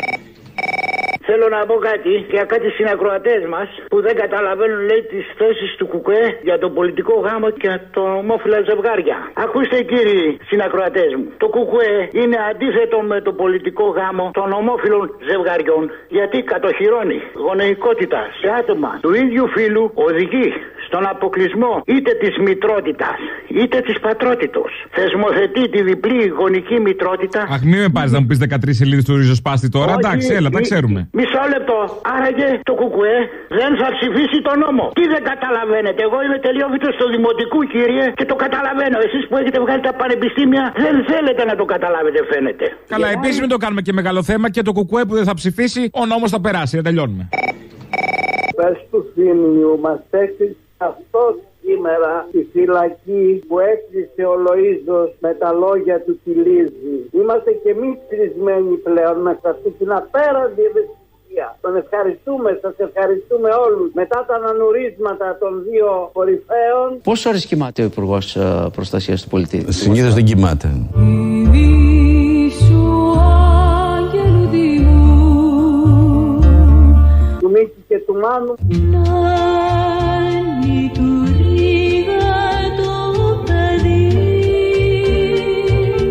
Θέλω να πω κάτι για κάτι συνακροατές μας που δεν καταλαβαίνουν, λέει, τις θέσεις του Κουκουέ για τον πολιτικό γάμο και τα ομόφυλα ζευγάρια. Ακούστε, κύριοι συνακροατές μου, το Κουκουέ είναι αντίθετο με τον πολιτικό γάμο των ομόφυλων ζευγαριών γιατί κατοχυρώνει γονεϊκότητα σε άτομα του ίδιου φύλου οδηγεί στον αποκλεισμό είτε της μητρότητας είτε της πατρότητος. Θεσμοθετεί τη διπλή γονική μητρότητα. Αχ, μην με πάρεις να μου πεις 13 σελίδες του ριζοσπάστη τώρα. Όχι, Εντάξει, έλα, τα μη- ξέρουμε. Μισό λεπτό. Άραγε το κουκουέ δεν θα ψηφίσει τον νόμο. Τι δεν καταλαβαίνετε. Εγώ είμαι τελειόφυτο στο δημοτικού, κύριε, και το καταλαβαίνω. Εσείς που έχετε βγάλει τα πανεπιστήμια δεν θέλετε να το καταλάβετε, φαίνεται. Καλά, επίσης μην το κάνουμε και μεγάλο θέμα και το κουκουέ που δεν θα ψηφίσει, ο νόμος θα περάσει. Δεν τελειώνουμε. Πες του Θήμιου μας έκλεισε αυτός σήμερα στη φυλακή που έκλεισε ο Λοΐζος με τα λόγια του Κιλίζη. Είμαστε και εμείς κλεισμένοι πλέον μέσα σε αυτή την απέραντη ευαισθησία. Τον ευχαριστούμε, σας ευχαριστούμε όλους. Μετά τα ανανουρίσματα των δύο κορυφαίων Πόσες ώρες κοιμάται ο Υπουργός Προστασίας του Πολίτη, Συνήθως δεν κοιμάται. Και του Μάνου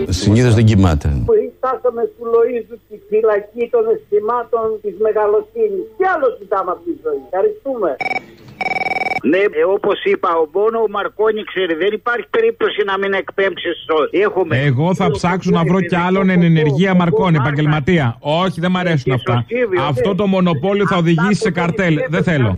Συνήθως δεν κοιμάται. που φτάσαμε του Λοΐζου τη φυλακή των αισθημάτων της μεγαλοσύνης. Τι άλλος ζητάμε από τη ζωή. Ευχαριστούμε. Ναι, ε, όπως είπα, ο Μπόνο ο Μαρκόνι ξέρει, δεν υπάρχει περίπτωση να μην εκπέμψει στο. Έχουμε. Εγώ θα ψάξω να βρω κι άλλον εν ενεργεία μαρκών, επαγγελματία. Όχι, δεν μ' αρέσουν αυτά. Αυτό το μονοπόλιο θα οδηγήσει σε καρτέλ. Δεν θέλω.